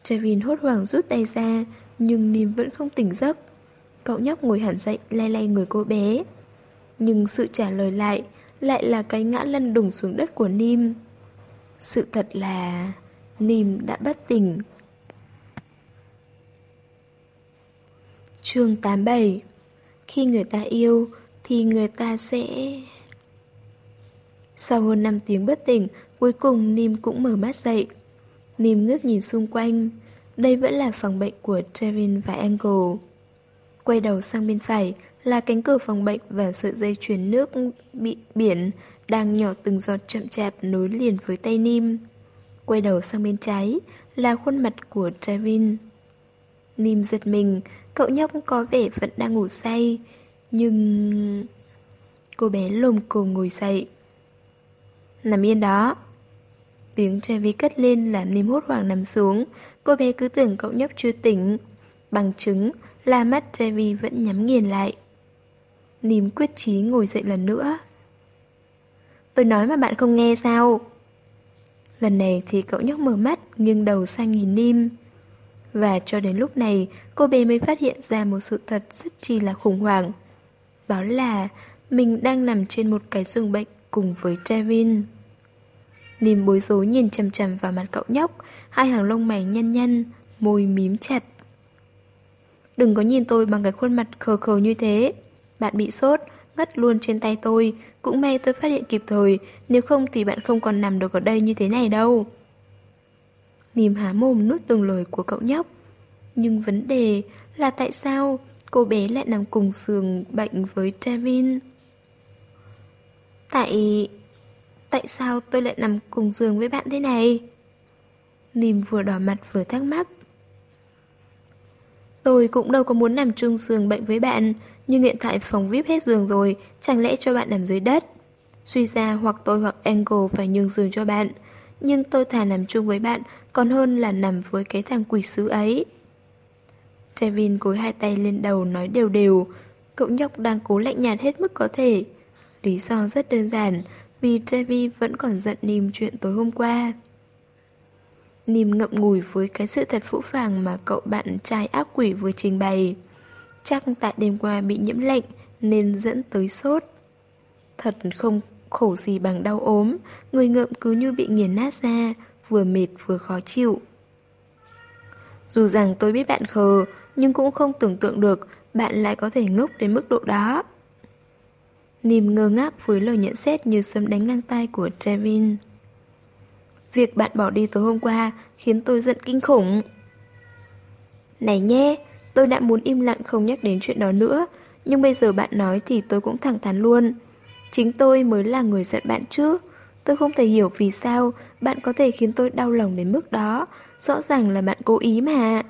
Trevin hốt hoảng rút tay ra, nhưng Nim vẫn không tỉnh giấc. cậu nhóc ngồi hẳn dậy lay lay người cô bé. Nhưng sự trả lời lại lại là cái ngã lăn đùng xuống đất của Nim. Sự thật là... Nim đã bất tỉnh. Chương 87 Khi người ta yêu thì người ta sẽ... Sau hơn 5 tiếng bất tỉnh, cuối cùng Nim cũng mở mắt dậy. Nìm ngước nhìn xung quanh. Đây vẫn là phòng bệnh của Trevin và Angle. Quay đầu sang bên phải là cánh cửa phòng bệnh và sợi dây chuyển nước bị biển đang nhỏ từng giọt chậm chạp nối liền với tay Nim. Quay đầu sang bên trái là khuôn mặt của Trevin. Nim giật mình, cậu nhóc có vẻ vẫn đang ngủ say, nhưng... Cô bé lồm cồm ngồi dậy. Nằm yên đó. Tiếng Trevi cất lên làm Nim hốt hoảng nằm xuống, cô bé cứ tưởng cậu nhóc chưa tỉnh. Bằng chứng là mắt Trevi vẫn nhắm nghiền lại. Nim quyết chí ngồi dậy lần nữa. Tôi nói mà bạn không nghe sao? Lần này thì cậu nhóc mở mắt, nghiêng đầu sang nhìn Nim. Và cho đến lúc này, cô bé mới phát hiện ra một sự thật rất chi là khủng hoảng. Đó là mình đang nằm trên một cái giường bệnh cùng với Trevin. Nim bối rối nhìn chằm chằm vào mặt cậu nhóc, hai hàng lông mày nhăn nhăn, môi mím chặt. Đừng có nhìn tôi bằng cái khuôn mặt khờ khờ như thế. Bạn bị sốt, ngất luôn trên tay tôi. Cũng may tôi phát hiện kịp thời, nếu không thì bạn không còn nằm được ở đây như thế này đâu. Nìm há mồm nuốt từng lời của cậu nhóc. Nhưng vấn đề là tại sao cô bé lại nằm cùng giường bệnh với Travin Tại... Tại sao tôi lại nằm cùng giường với bạn thế này? Nìm vừa đỏ mặt vừa thắc mắc. Tôi cũng đâu có muốn nằm chung giường bệnh với bạn, nhưng hiện tại phòng VIP hết giường rồi, chẳng lẽ cho bạn nằm dưới đất? Suy ra hoặc tôi hoặc Angle phải nhường giường cho bạn, nhưng tôi thà nằm chung với bạn còn hơn là nằm với cái thằng quỷ sứ ấy. Trevin cúi hai tay lên đầu nói đều đều, cậu nhóc đang cố lạnh nhạt hết mức có thể. Lý do rất đơn giản, vì Trevi vẫn còn giận Nìm chuyện tối hôm qua. Nìm ngậm ngùi với cái sự thật phũ phàng mà cậu bạn trai ác quỷ vừa trình bày. Chắc tại đêm qua bị nhiễm lạnh nên dẫn tới sốt. Thật không khổ gì bằng đau ốm, người ngậm cứ như bị nghiền nát ra, vừa mệt vừa khó chịu. Dù rằng tôi biết bạn khờ, nhưng cũng không tưởng tượng được bạn lại có thể ngốc đến mức độ đó. Nìm ngơ ngác với lời nhận xét như sấm đánh ngang tay của Trevin. Việc bạn bỏ đi tối hôm qua khiến tôi giận kinh khủng. Này nhé, tôi đã muốn im lặng không nhắc đến chuyện đó nữa, nhưng bây giờ bạn nói thì tôi cũng thẳng thắn luôn. Chính tôi mới là người giận bạn chứ. Tôi không thể hiểu vì sao bạn có thể khiến tôi đau lòng đến mức đó. Rõ ràng là bạn cố ý mà.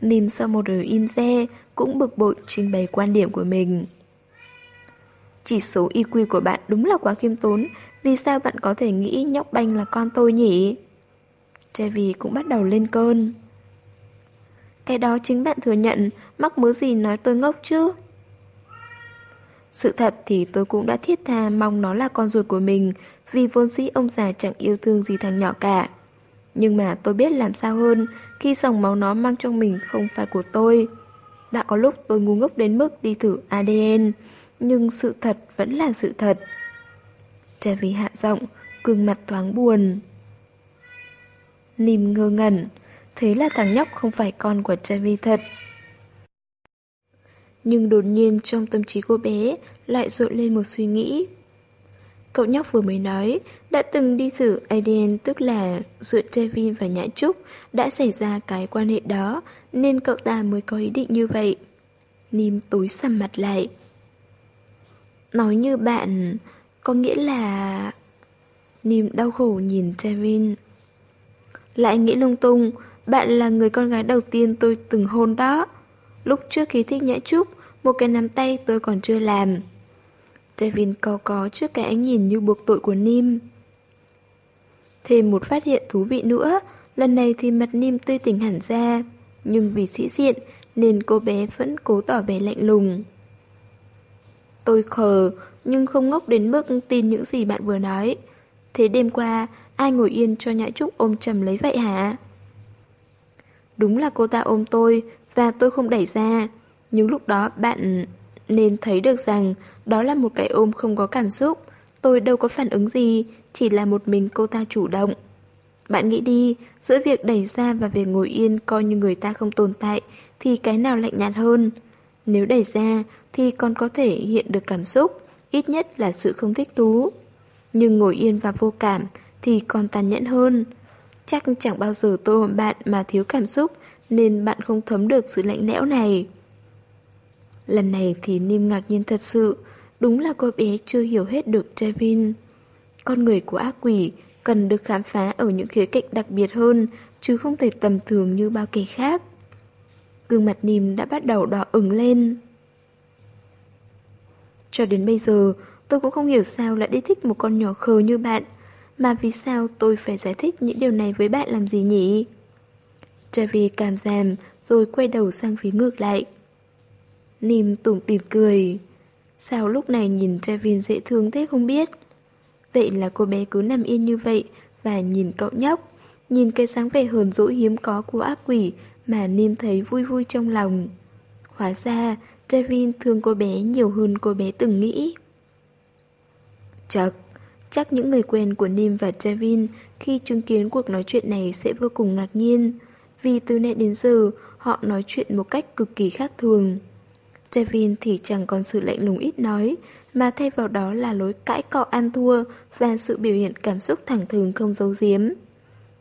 Nìm sau một đời im re, cũng bực bội trình bày quan điểm của mình. Chỉ số IQ của bạn đúng là quá khiêm tốn, vì sao bạn có thể nghĩ nhóc banh là con tôi nhỉ? Chevy cũng bắt đầu lên cơn. Cái đó chính bạn thừa nhận, mắc mớ gì nói tôi ngốc chứ? Sự thật thì tôi cũng đã thiết tha mong nó là con ruột của mình, vì vốn dĩ ông già chẳng yêu thương gì thằng nhỏ cả. Nhưng mà tôi biết làm sao hơn khi dòng máu nó mang trong mình không phải của tôi. Đã có lúc tôi ngu ngốc đến mức đi thử ADN, nhưng sự thật vẫn là sự thật. Trevi hạ giọng, gương mặt thoáng buồn. Nìm ngơ ngẩn, thế là thằng nhóc không phải con của Trevi thật. Nhưng đột nhiên trong tâm trí cô bé lại rộn lên một suy nghĩ. Cậu nhóc vừa mới nói, đã từng đi thử ADN tức là giữa Trevin và Nhã Trúc đã xảy ra cái quan hệ đó, nên cậu ta mới có ý định như vậy. Nim tối sầm mặt lại. Nói như bạn, có nghĩa là... Nìm đau khổ nhìn Trevin. Lại nghĩ lung tung, bạn là người con gái đầu tiên tôi từng hôn đó. Lúc trước khi thích Nhã Trúc, một cái nắm tay tôi còn chưa làm. Trevin co có trước cái ánh nhìn như buộc tội của Nim. Thêm một phát hiện thú vị nữa, lần này thì mặt Nim tươi tỉnh hẳn ra, nhưng vì sĩ diện nên cô bé vẫn cố tỏ vẻ lạnh lùng. Tôi khờ, nhưng không ngốc đến mức tin những gì bạn vừa nói. Thế đêm qua, ai ngồi yên cho Nhã Trúc ôm chầm lấy vậy hả? Đúng là cô ta ôm tôi, và tôi không đẩy ra. Nhưng lúc đó bạn nên thấy được rằng đó là một cái ôm không có cảm xúc. Tôi đâu có phản ứng gì, chỉ là một mình cô ta chủ động. Bạn nghĩ đi, giữa việc đẩy ra và việc ngồi yên coi như người ta không tồn tại thì cái nào lạnh nhạt hơn? Nếu đẩy ra thì còn có thể hiện được cảm xúc, ít nhất là sự không thích thú. Nhưng ngồi yên và vô cảm thì còn tàn nhẫn hơn. Chắc chẳng bao giờ tôi bạn mà thiếu cảm xúc nên bạn không thấm được sự lạnh lẽo này. Lần này thì Nim ngạc nhiên thật sự, đúng là cô bé chưa hiểu hết được Trevin. Con người của ác quỷ cần được khám phá ở những khía cạnh đặc biệt hơn, chứ không thể tầm thường như bao kẻ khác. Gương mặt Nim đã bắt đầu đỏ ửng lên. Cho đến bây giờ, tôi cũng không hiểu sao lại đi thích một con nhỏ khờ như bạn, mà vì sao tôi phải giải thích những điều này với bạn làm gì nhỉ? Trevi cảm giảm, rồi quay đầu sang phía ngược lại. Nìm tủm tỉm cười. Sao lúc này nhìn Trevin dễ thương thế không biết? Vậy là cô bé cứ nằm yên như vậy và nhìn cậu nhóc, nhìn cái sáng vẻ hờn dỗi hiếm có của ác quỷ mà Nìm thấy vui vui trong lòng. Hóa ra, Devin thương cô bé nhiều hơn cô bé từng nghĩ. Chắc, chắc những người quen của Nim và Devin khi chứng kiến cuộc nói chuyện này sẽ vô cùng ngạc nhiên, vì từ nay đến giờ họ nói chuyện một cách cực kỳ khác thường. Devin thì chẳng còn sự lạnh lùng ít nói, mà thay vào đó là lối cãi cọ ăn thua và sự biểu hiện cảm xúc thẳng thừng không giấu giếm.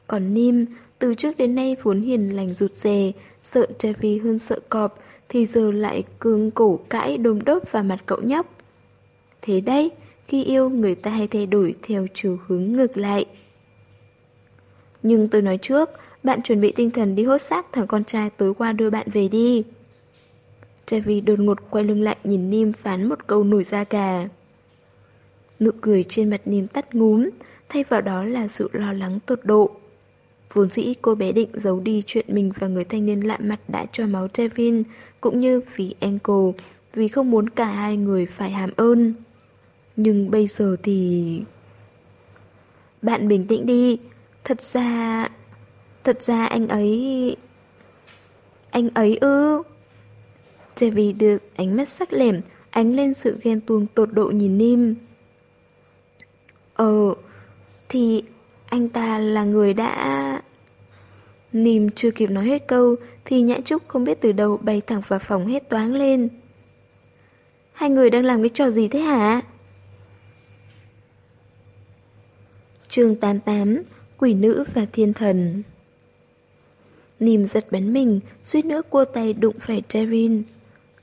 Còn Nim, từ trước đến nay vốn hiền lành rụt rè, sợ Trevi hơn sợ cọp, thì giờ lại cương cổ cãi đôm đốp vào mặt cậu nhóc. Thế đấy, khi yêu người ta hay thay đổi theo chiều hướng ngược lại. Nhưng tôi nói trước, bạn chuẩn bị tinh thần đi hốt xác thằng con trai tối qua đưa bạn về đi. Trevi đột ngột quay lưng lại nhìn Nim phán một câu nổi da gà. Nụ cười trên mặt Nim tắt ngúm, thay vào đó là sự lo lắng tột độ. Vốn dĩ cô bé định giấu đi chuyện mình và người thanh niên lạ mặt đã cho máu Trevin, cũng như vì Ankle, vì không muốn cả hai người phải hàm ơn. Nhưng bây giờ thì... Bạn bình tĩnh đi, thật ra... Thật ra anh ấy... Anh ấy ư... Trevi được ánh mắt sắc lẻm, ánh lên sự ghen tuông tột độ nhìn Nim. Ờ, thì anh ta là người đã... Nìm chưa kịp nói hết câu thì Nhã Trúc không biết từ đâu bay thẳng vào phòng hết toáng lên. Hai người đang làm cái trò gì thế hả? chương 88 Quỷ nữ và thiên thần Nìm giật bắn mình, suýt nữa cua tay đụng phải Terin.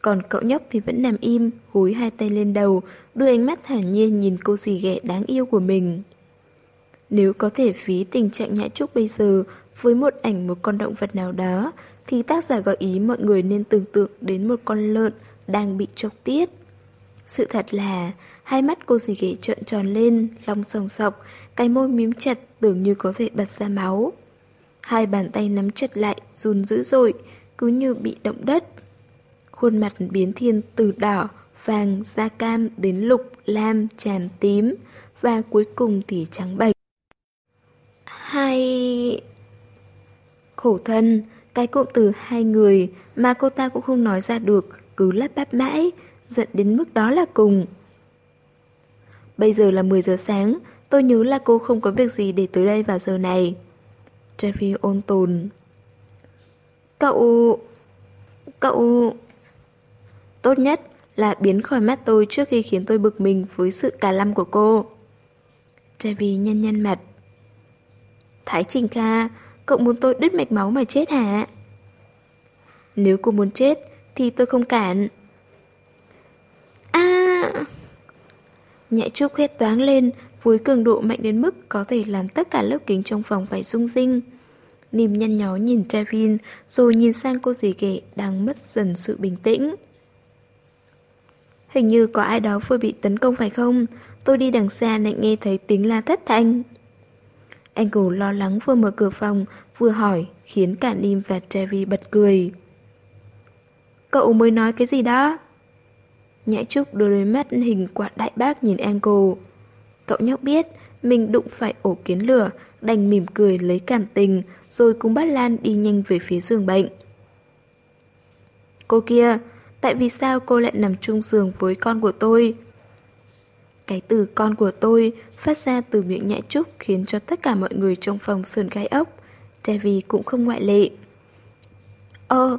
Còn cậu nhóc thì vẫn nằm im, húi hai tay lên đầu, đưa ánh mắt thản nhiên nhìn cô dì ghẻ đáng yêu của mình. Nếu có thể phí tình trạng nhã trúc bây giờ với một ảnh một con động vật nào đó, thì tác giả gợi ý mọi người nên tưởng tượng đến một con lợn đang bị chọc tiết. Sự thật là, hai mắt cô dì ghẻ trợn tròn lên, long sòng sọc, cái môi mím chặt tưởng như có thể bật ra máu. Hai bàn tay nắm chặt lại, run dữ dội, cứ như bị động đất. Khuôn mặt biến thiên từ đỏ, vàng, da cam đến lục, lam, tràm tím và cuối cùng thì trắng bệch. Hai... Khổ thân, cái cụm từ hai người mà cô ta cũng không nói ra được, cứ lắp bắp mãi, giận đến mức đó là cùng. Bây giờ là 10 giờ sáng, tôi nhớ là cô không có việc gì để tới đây vào giờ này. Jeffrey ôn tồn. Cậu... Cậu... Tốt nhất là biến khỏi mắt tôi trước khi khiến tôi bực mình với sự cà lăm của cô. Trevi nhân nhân mặt. Thái Trình ca cậu muốn tôi đứt mạch máu mà chết hả? Nếu cô muốn chết, thì tôi không cản. À! Nhạy trúc hét toáng lên, với cường độ mạnh đến mức có thể làm tất cả lớp kính trong phòng phải rung rinh. Nìm nhăn nhó nhìn Travin, rồi nhìn sang cô dì ghẻ đang mất dần sự bình tĩnh. Hình như có ai đó vừa bị tấn công phải không? Tôi đi đằng xa lại nghe thấy tiếng la thất thanh. Anh Angle lo lắng vừa mở cửa phòng, vừa hỏi, khiến cả Nim và Terry bật cười. Cậu mới nói cái gì đó? Nhã Trúc đưa đôi mắt hình quả đại bác nhìn Angle. Cậu nhóc biết, mình đụng phải ổ kiến lửa, đành mỉm cười lấy cảm tình, rồi cùng bắt Lan đi nhanh về phía giường bệnh. Cô kia, tại vì sao cô lại nằm chung giường với con của tôi? Cái từ con của tôi phát ra từ miệng nhã trúc khiến cho tất cả mọi người trong phòng sườn gai ốc. Trevi cũng không ngoại lệ. Ờ,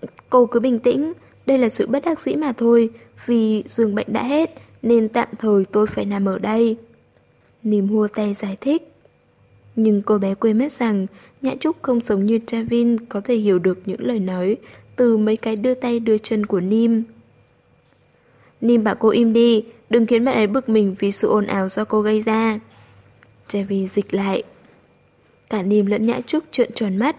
Ơ, cô cứ bình tĩnh, đây là sự bất đắc dĩ mà thôi, vì giường bệnh đã hết nên tạm thời tôi phải nằm ở đây. Nìm hua tay giải thích. Nhưng cô bé quên mất rằng Nhã Trúc không giống như Travin có thể hiểu được những lời nói từ mấy cái đưa tay đưa chân của Nim. Nim bảo cô im đi, đừng khiến bạn ấy bực mình vì sự ồn ào do cô gây ra. Trevi dịch lại. Cả Nìm lẫn Nhã Trúc trợn tròn mắt.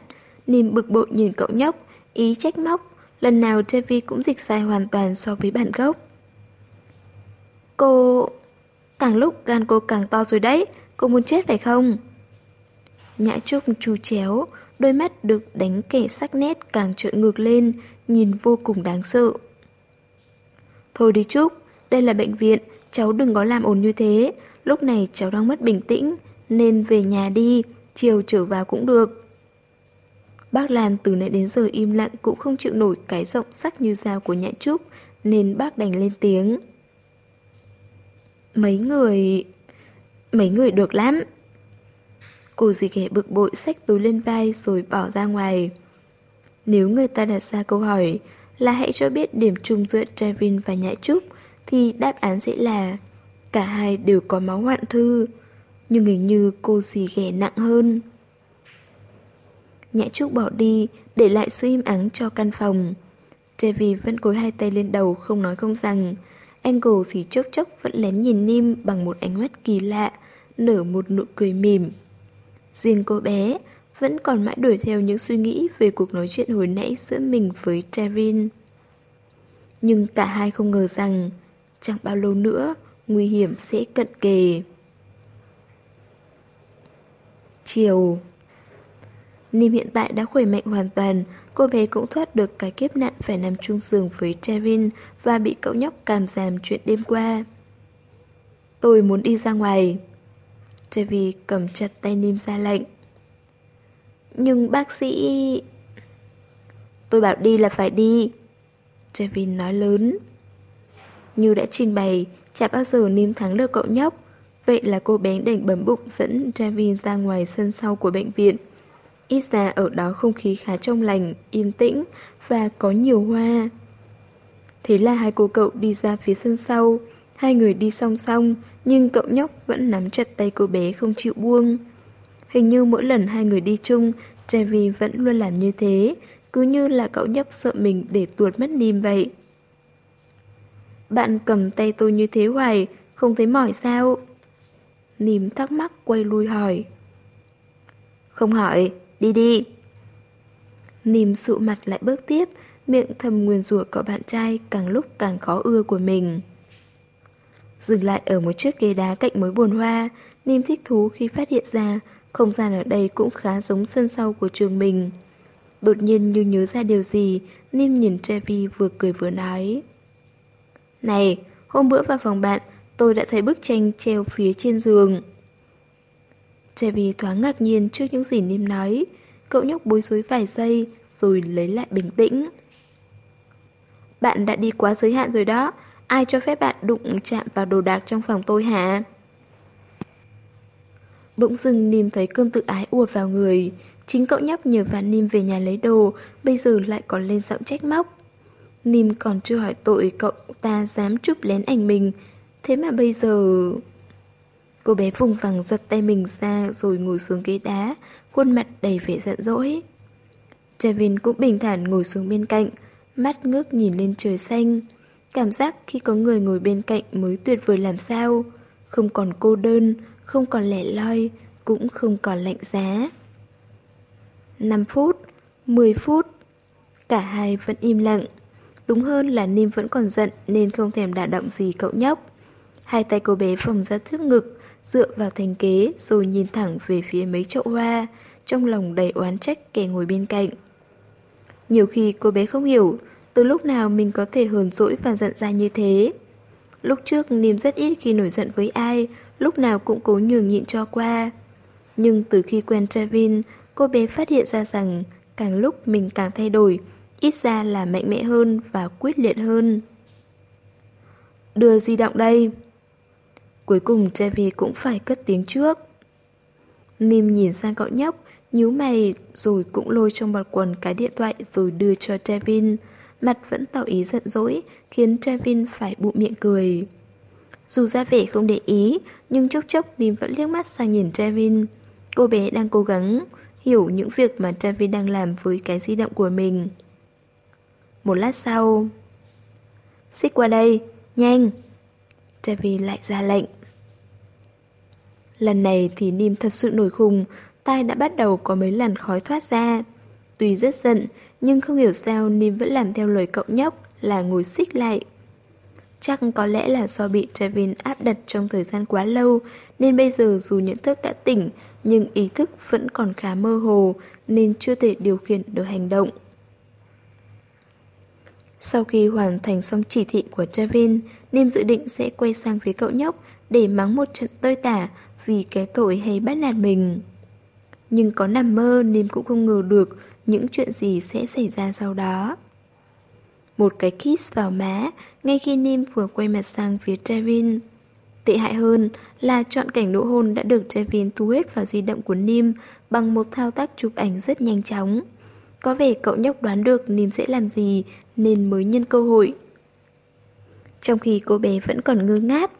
Nìm bực bội nhìn cậu nhóc, ý trách móc. Lần nào Trevi cũng dịch sai hoàn toàn so với bản gốc. Cô... Càng lúc gan cô càng to rồi đấy, cô muốn chết phải không? Nhã Trúc chu chéo, đôi mắt được đánh kẻ sắc nét càng trợn ngược lên, nhìn vô cùng đáng sợ. Thôi đi Trúc, đây là bệnh viện, cháu đừng có làm ồn như thế. Lúc này cháu đang mất bình tĩnh, nên về nhà đi, chiều trở vào cũng được. Bác Lan từ nãy đến giờ im lặng cũng không chịu nổi cái rộng sắc như dao của Nhã Trúc, nên bác đành lên tiếng. Mấy người... Mấy người được lắm. Cô dì ghẻ bực bội xách túi lên vai rồi bỏ ra ngoài. Nếu người ta đặt ra câu hỏi là hãy cho biết điểm chung giữa Trevin và Nhã Trúc thì đáp án sẽ là cả hai đều có máu hoạn thư. Nhưng hình như cô xì ghẻ nặng hơn. Nhã Trúc bỏ đi, để lại sự im ắng cho căn phòng. Trevi vẫn cối hai tay lên đầu không nói không rằng. Angle thì chốc chốc vẫn lén nhìn Nim bằng một ánh mắt kỳ lạ, nở một nụ cười mỉm. Riêng cô bé vẫn còn mãi đuổi theo những suy nghĩ về cuộc nói chuyện hồi nãy giữa mình với Trevin. Nhưng cả hai không ngờ rằng chẳng bao lâu nữa nguy hiểm sẽ cận kề. Chiều Nim hiện tại đã khỏe mạnh hoàn toàn, cô bé cũng thoát được cái kiếp nạn phải nằm chung giường với Trevin và bị cậu nhóc cảm giảm chuyện đêm qua. Tôi muốn đi ra ngoài. Trevi cầm chặt tay Nim ra lệnh. Nhưng bác sĩ... Tôi bảo đi là phải đi. Trevin nói lớn. Như đã trình bày, chả bao giờ Nim thắng được cậu nhóc. Vậy là cô bé đành bấm bụng dẫn Trevin ra ngoài sân sau của bệnh viện. Ít ra ở đó không khí khá trong lành, yên tĩnh và có nhiều hoa. Thế là hai cô cậu đi ra phía sân sau. Hai người đi song song, nhưng cậu nhóc vẫn nắm chặt tay cô bé không chịu buông. Hình như mỗi lần hai người đi chung, Trevi vẫn luôn làm như thế, cứ như là cậu nhóc sợ mình để tuột mất niềm vậy. Bạn cầm tay tôi như thế hoài, không thấy mỏi sao? Nìm thắc mắc quay lui hỏi. Không hỏi, đi đi. Nìm sụ mặt lại bước tiếp, miệng thầm nguyền rủa cậu bạn trai càng lúc càng khó ưa của mình. Dừng lại ở một chiếc ghế đá cạnh mối buồn hoa, Nìm thích thú khi phát hiện ra không gian ở đây cũng khá giống sân sau của trường mình. Đột nhiên như nhớ ra điều gì, Nim nhìn Trevi vừa cười vừa nói. Này, hôm bữa vào phòng bạn, tôi đã thấy bức tranh treo phía trên giường. Chevy thoáng ngạc nhiên trước những gì Nim nói. Cậu nhóc bối rối vài giây, rồi lấy lại bình tĩnh. Bạn đã đi quá giới hạn rồi đó, Ai cho phép bạn đụng chạm vào đồ đạc trong phòng tôi hả? Bỗng dưng Nim thấy cơn tự ái uột vào người. Chính cậu nhóc nhờ và Nim về nhà lấy đồ, bây giờ lại còn lên giọng trách móc. Nim còn chưa hỏi tội cậu ta dám chụp lén ảnh mình. Thế mà bây giờ... Cô bé vùng vằng giật tay mình ra rồi ngồi xuống ghế đá, khuôn mặt đầy vẻ giận dỗi. Trevin cũng bình thản ngồi xuống bên cạnh, mắt ngước nhìn lên trời xanh. Cảm giác khi có người ngồi bên cạnh mới tuyệt vời làm sao. Không còn cô đơn, không còn lẻ loi, cũng không còn lạnh giá. 5 phút, 10 phút, cả hai vẫn im lặng. Đúng hơn là Nim vẫn còn giận nên không thèm đả động gì cậu nhóc. Hai tay cô bé vòng ra trước ngực, dựa vào thành kế rồi nhìn thẳng về phía mấy chậu hoa, trong lòng đầy oán trách kẻ ngồi bên cạnh. Nhiều khi cô bé không hiểu từ lúc nào mình có thể hờn dỗi và giận ra như thế. Lúc trước Nim rất ít khi nổi giận với ai, lúc nào cũng cố nhường nhịn cho qua. Nhưng từ khi quen Trevin, cô bé phát hiện ra rằng càng lúc mình càng thay đổi, ít ra là mạnh mẽ hơn và quyết liệt hơn. Đưa di động đây. Cuối cùng Trevi cũng phải cất tiếng trước. Nim nhìn sang cậu nhóc, nhíu mày rồi cũng lôi trong bọt quần cái điện thoại rồi đưa cho Trevin. Mặt vẫn tỏ ý giận dỗi, khiến Trevin phải bụng miệng cười. Dù ra vẻ không để ý, nhưng chốc chốc Nim vẫn liếc mắt sang nhìn Trevin. Cô bé đang cố gắng hiểu những việc mà Trevin đang làm với cái di động của mình. Một lát sau... Xích qua đây, nhanh! Trevin lại ra lệnh. Lần này thì Nim thật sự nổi khùng, tai đã bắt đầu có mấy lần khói thoát ra. Tuy rất giận, nhưng không hiểu sao Nim vẫn làm theo lời cậu nhóc là ngồi xích lại. Chắc có lẽ là do bị Trevin áp đặt trong thời gian quá lâu, nên bây giờ dù nhận thức đã tỉnh, nhưng ý thức vẫn còn khá mơ hồ, nên chưa thể điều khiển được hành động. Sau khi hoàn thành xong chỉ thị của Travin, Nim dự định sẽ quay sang phía cậu nhóc để mắng một trận tơi tả vì cái tội hay bắt nạt mình. Nhưng có nằm mơ Nim cũng không ngờ được những chuyện gì sẽ xảy ra sau đó. Một cái kiss vào má ngay khi Nim vừa quay mặt sang phía Travin. Tệ hại hơn là chọn cảnh nụ hôn đã được Trevin thu hết vào di động của Nim bằng một thao tác chụp ảnh rất nhanh chóng. Có vẻ cậu nhóc đoán được Nìm sẽ làm gì nên mới nhân cơ hội. Trong khi cô bé vẫn còn ngơ ngác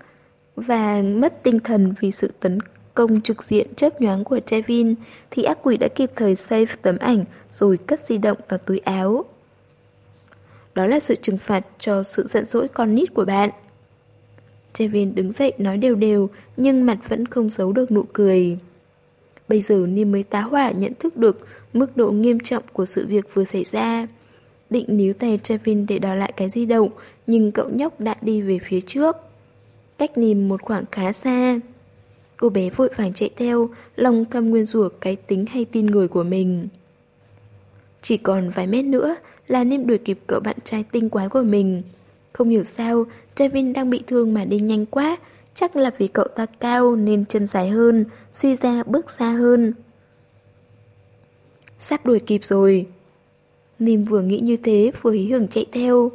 và mất tinh thần vì sự tấn công trực diện chớp nhoáng của Trevin, thì ác quỷ đã kịp thời save tấm ảnh rồi cất di động vào túi áo. Đó là sự trừng phạt cho sự giận dỗi con nít của bạn. Trevin đứng dậy nói đều đều, nhưng mặt vẫn không giấu được nụ cười. Bây giờ Nim mới tá hỏa nhận thức được mức độ nghiêm trọng của sự việc vừa xảy ra. Định níu tay Trevin để đòi lại cái di động nhưng cậu nhóc đã đi về phía trước. Cách nìm một khoảng khá xa. Cô bé vội vàng chạy theo, lòng thầm nguyên rủa cái tính hay tin người của mình. Chỉ còn vài mét nữa là Nim đuổi kịp cậu bạn trai tinh quái của mình. Không hiểu sao, Trevin đang bị thương mà đi nhanh quá, chắc là vì cậu ta cao nên chân dài hơn, suy ra bước xa hơn. Sắp đuổi kịp rồi. Nim vừa nghĩ như thế vừa hí hưởng chạy theo,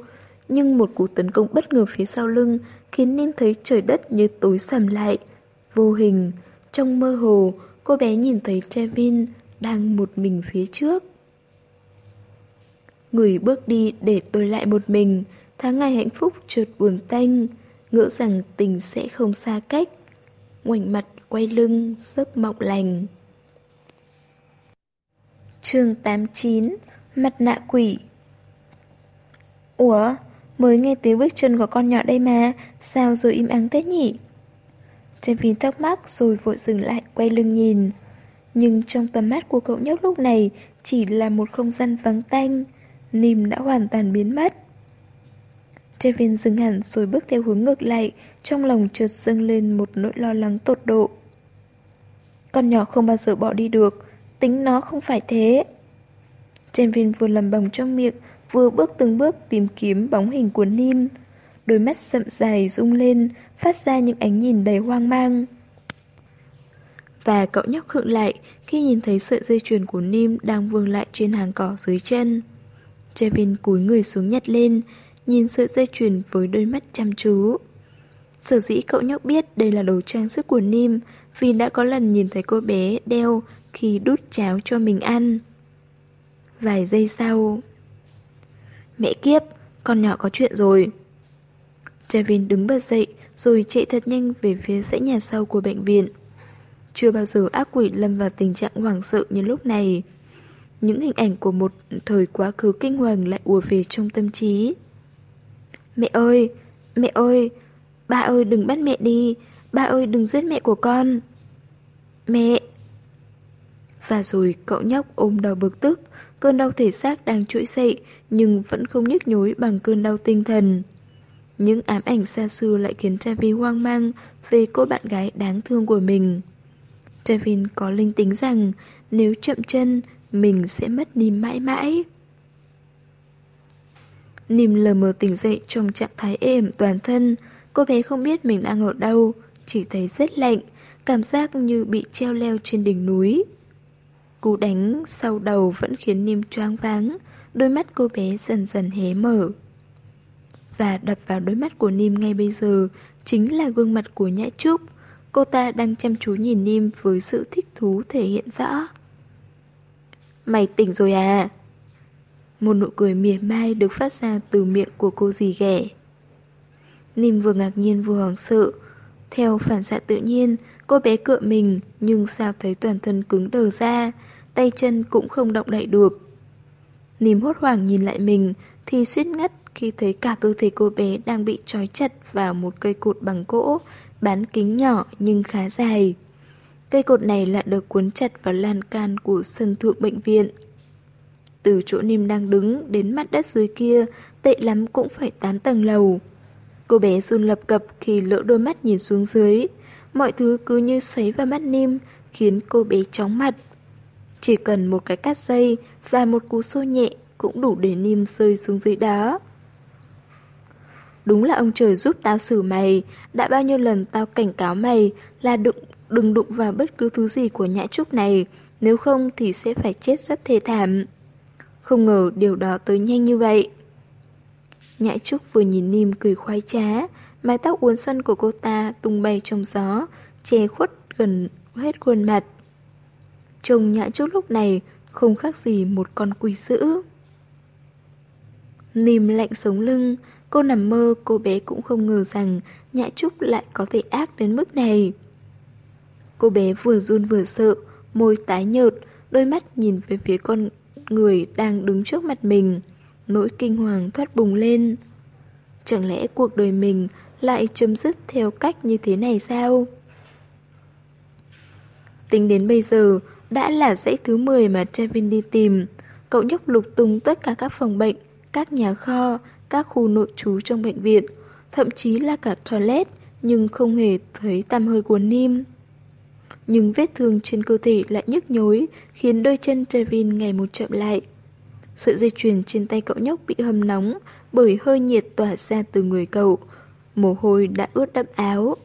nhưng một cú tấn công bất ngờ phía sau lưng khiến Nim thấy trời đất như tối sầm lại. Vô hình, trong mơ hồ, cô bé nhìn thấy Trevin đang một mình phía trước. Người bước đi để tôi lại một mình, tháng ngày hạnh phúc trượt buồn tanh, ngỡ rằng tình sẽ không xa cách. Ngoảnh mặt quay lưng, giấc mộng lành chương 89 Mặt nạ quỷ Ủa, mới nghe tiếng bước chân của con nhỏ đây mà, sao rồi im ắng thế nhỉ? Trên thắc mắc rồi vội dừng lại quay lưng nhìn. Nhưng trong tầm mắt của cậu nhóc lúc này chỉ là một không gian vắng tanh, Nìm đã hoàn toàn biến mất. Trevin dừng hẳn rồi bước theo hướng ngược lại, trong lòng chợt dâng lên một nỗi lo lắng tột độ. Con nhỏ không bao giờ bỏ đi được, tính nó không phải thế. Trevin vừa lầm bầm trong miệng, vừa bước từng bước tìm kiếm bóng hình của Nim. Đôi mắt sậm dài rung lên, phát ra những ánh nhìn đầy hoang mang. Và cậu nhóc khựng lại khi nhìn thấy sợi dây chuyền của Nim đang vương lại trên hàng cỏ dưới chân. Trevin cúi người xuống nhặt lên, nhìn sợi dây chuyền với đôi mắt chăm chú. Sở dĩ cậu nhóc biết đây là đồ trang sức của Nim vì đã có lần nhìn thấy cô bé đeo khi đút cháo cho mình ăn. Vài giây sau... Mẹ kiếp, con nhỏ có chuyện rồi. Trevin đứng bật dậy rồi chạy thật nhanh về phía dãy nhà sau của bệnh viện. Chưa bao giờ ác quỷ lâm vào tình trạng hoảng sợ như lúc này. Những hình ảnh của một thời quá khứ kinh hoàng lại ùa về trong tâm trí. Mẹ ơi, mẹ ơi, ba ơi đừng bắt mẹ đi, ba ơi đừng giết mẹ của con. Mẹ! Và rồi cậu nhóc ôm đầu bực tức, cơn đau thể xác đang trỗi dậy nhưng vẫn không nhức nhối bằng cơn đau tinh thần. Những ám ảnh xa xưa lại khiến Travis hoang mang về cô bạn gái đáng thương của mình. Trevin có linh tính rằng nếu chậm chân, mình sẽ mất Nìm mãi mãi. Nìm lờ mờ tỉnh dậy trong trạng thái êm toàn thân, cô bé không biết mình đang ở đâu, chỉ thấy rất lạnh, cảm giác như bị treo leo trên đỉnh núi. Cú đánh sau đầu vẫn khiến Niêm choáng váng, đôi mắt cô bé dần dần hé mở. Và đập vào đôi mắt của Niêm ngay bây giờ chính là gương mặt của Nhã Trúc. Cô ta đang chăm chú nhìn Niêm với sự thích thú thể hiện rõ. Mày tỉnh rồi à? Một nụ cười mỉa mai được phát ra từ miệng của cô dì ghẻ. Niêm vừa ngạc nhiên vừa hoảng sợ. Theo phản xạ tự nhiên, cô bé cựa mình nhưng sao thấy toàn thân cứng đờ ra, tay chân cũng không động đậy được. Nìm hốt hoảng nhìn lại mình thì suýt ngất khi thấy cả cơ thể cô bé đang bị trói chặt vào một cây cột bằng gỗ, bán kính nhỏ nhưng khá dài. Cây cột này lại được cuốn chặt vào lan can của sân thượng bệnh viện. Từ chỗ Nìm đang đứng đến mặt đất dưới kia, tệ lắm cũng phải 8 tầng lầu. Cô bé run lập cập khi lỡ đôi mắt nhìn xuống dưới. Mọi thứ cứ như xoáy vào mắt Nim, khiến cô bé chóng mặt. Chỉ cần một cái cắt dây và một cú xô nhẹ cũng đủ để Nim rơi xuống dưới đó. Đúng là ông trời giúp tao xử mày, đã bao nhiêu lần tao cảnh cáo mày là đụng đừng đụng vào bất cứ thứ gì của nhã trúc này, nếu không thì sẽ phải chết rất thê thảm. Không ngờ điều đó tới nhanh như vậy. Nhã Trúc vừa nhìn Nìm cười khoái trá, mái tóc uốn xuân của cô ta tung bay trong gió, che khuất gần hết khuôn mặt. Trông Nhã Trúc lúc này không khác gì một con quỷ dữ. Nìm lạnh sống lưng, cô nằm mơ cô bé cũng không ngờ rằng Nhã Trúc lại có thể ác đến mức này. Cô bé vừa run vừa sợ, môi tái nhợt, đôi mắt nhìn về phía con người đang đứng trước mặt mình. Nỗi kinh hoàng thoát bùng lên. Chẳng lẽ cuộc đời mình lại chấm dứt theo cách như thế này sao? Tính đến bây giờ, đã là dãy thứ 10 mà Trevin đi tìm. Cậu nhóc lục tung tất cả các phòng bệnh, các nhà kho, các khu nội trú trong bệnh viện, thậm chí là cả toilet, nhưng không hề thấy tăm hơi của Nim. Nhưng vết thương trên cơ thể lại nhức nhối, khiến đôi chân Trevin ngày một chậm lại. Sợi dây chuyền trên tay cậu nhóc bị hâm nóng bởi hơi nhiệt tỏa ra từ người cậu. Mồ hôi đã ướt đẫm áo.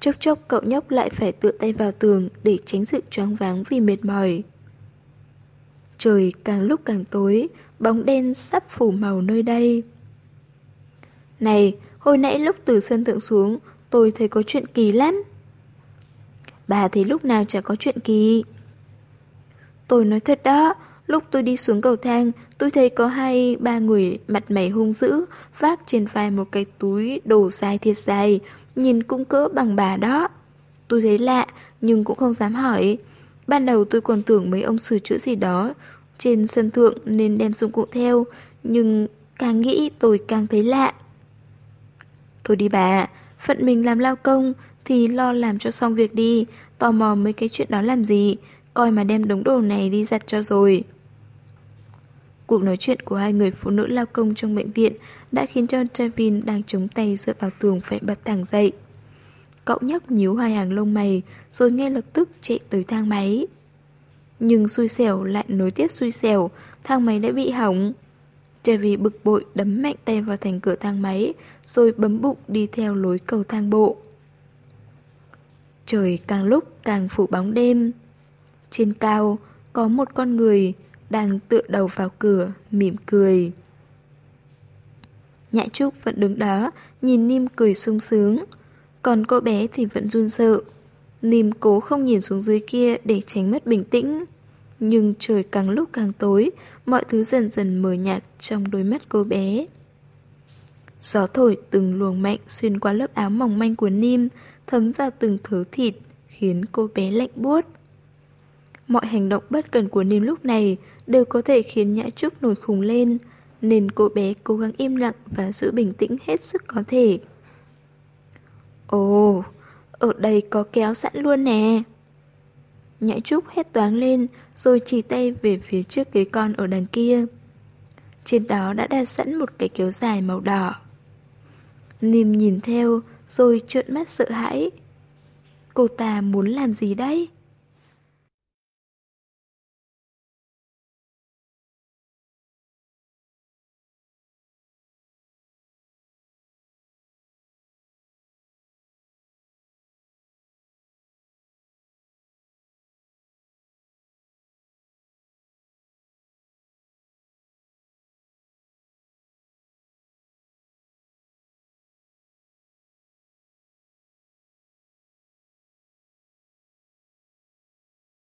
Chốc chốc cậu nhóc lại phải tựa tay vào tường để tránh sự choáng váng vì mệt mỏi. Trời càng lúc càng tối, bóng đen sắp phủ màu nơi đây. Này, hồi nãy lúc từ sân thượng xuống, tôi thấy có chuyện kỳ lắm. Bà thấy lúc nào chả có chuyện kỳ. Tôi nói thật đó, lúc tôi đi xuống cầu thang, tôi thấy có hai ba người mặt mày hung dữ, vác trên vai một cái túi đồ dài thiệt dài, nhìn cũng cỡ bằng bà đó. Tôi thấy lạ, nhưng cũng không dám hỏi. Ban đầu tôi còn tưởng mấy ông sửa chữa gì đó trên sân thượng nên đem dụng cụ theo, nhưng càng nghĩ tôi càng thấy lạ. Thôi đi bà, phận mình làm lao công thì lo làm cho xong việc đi, tò mò mấy cái chuyện đó làm gì, coi mà đem đống đồ này đi giặt cho rồi. Cuộc nói chuyện của hai người phụ nữ lao công trong bệnh viện đã khiến cho Trevin đang chống tay dựa vào tường phải bật thẳng dậy. Cậu nhóc nhíu hai hàng lông mày rồi ngay lập tức chạy tới thang máy. Nhưng xui xẻo lại nối tiếp xui xẻo, thang máy đã bị hỏng. Trevi bực bội đấm mạnh tay vào thành cửa thang máy rồi bấm bụng đi theo lối cầu thang bộ. Trời càng lúc càng phủ bóng đêm. Trên cao có một con người đang tựa đầu vào cửa, mỉm cười. Nhã Trúc vẫn đứng đó, nhìn Nim cười sung sướng. Còn cô bé thì vẫn run sợ. Nim cố không nhìn xuống dưới kia để tránh mất bình tĩnh. Nhưng trời càng lúc càng tối, mọi thứ dần dần mờ nhạt trong đôi mắt cô bé. Gió thổi từng luồng mạnh xuyên qua lớp áo mỏng manh của Nim, thấm vào từng thớ thịt, khiến cô bé lạnh buốt. Mọi hành động bất cần của Nim lúc này đều có thể khiến Nhã Trúc nổi khùng lên, nên cô bé cố gắng im lặng và giữ bình tĩnh hết sức có thể. Ồ, ở đây có kéo sẵn luôn nè. Nhã Trúc hét toáng lên rồi chỉ tay về phía trước ghế con ở đằng kia. Trên đó đã đặt sẵn một cái kéo dài màu đỏ. Nim nhìn theo rồi trợn mắt sợ hãi. Cô ta muốn làm gì đấy?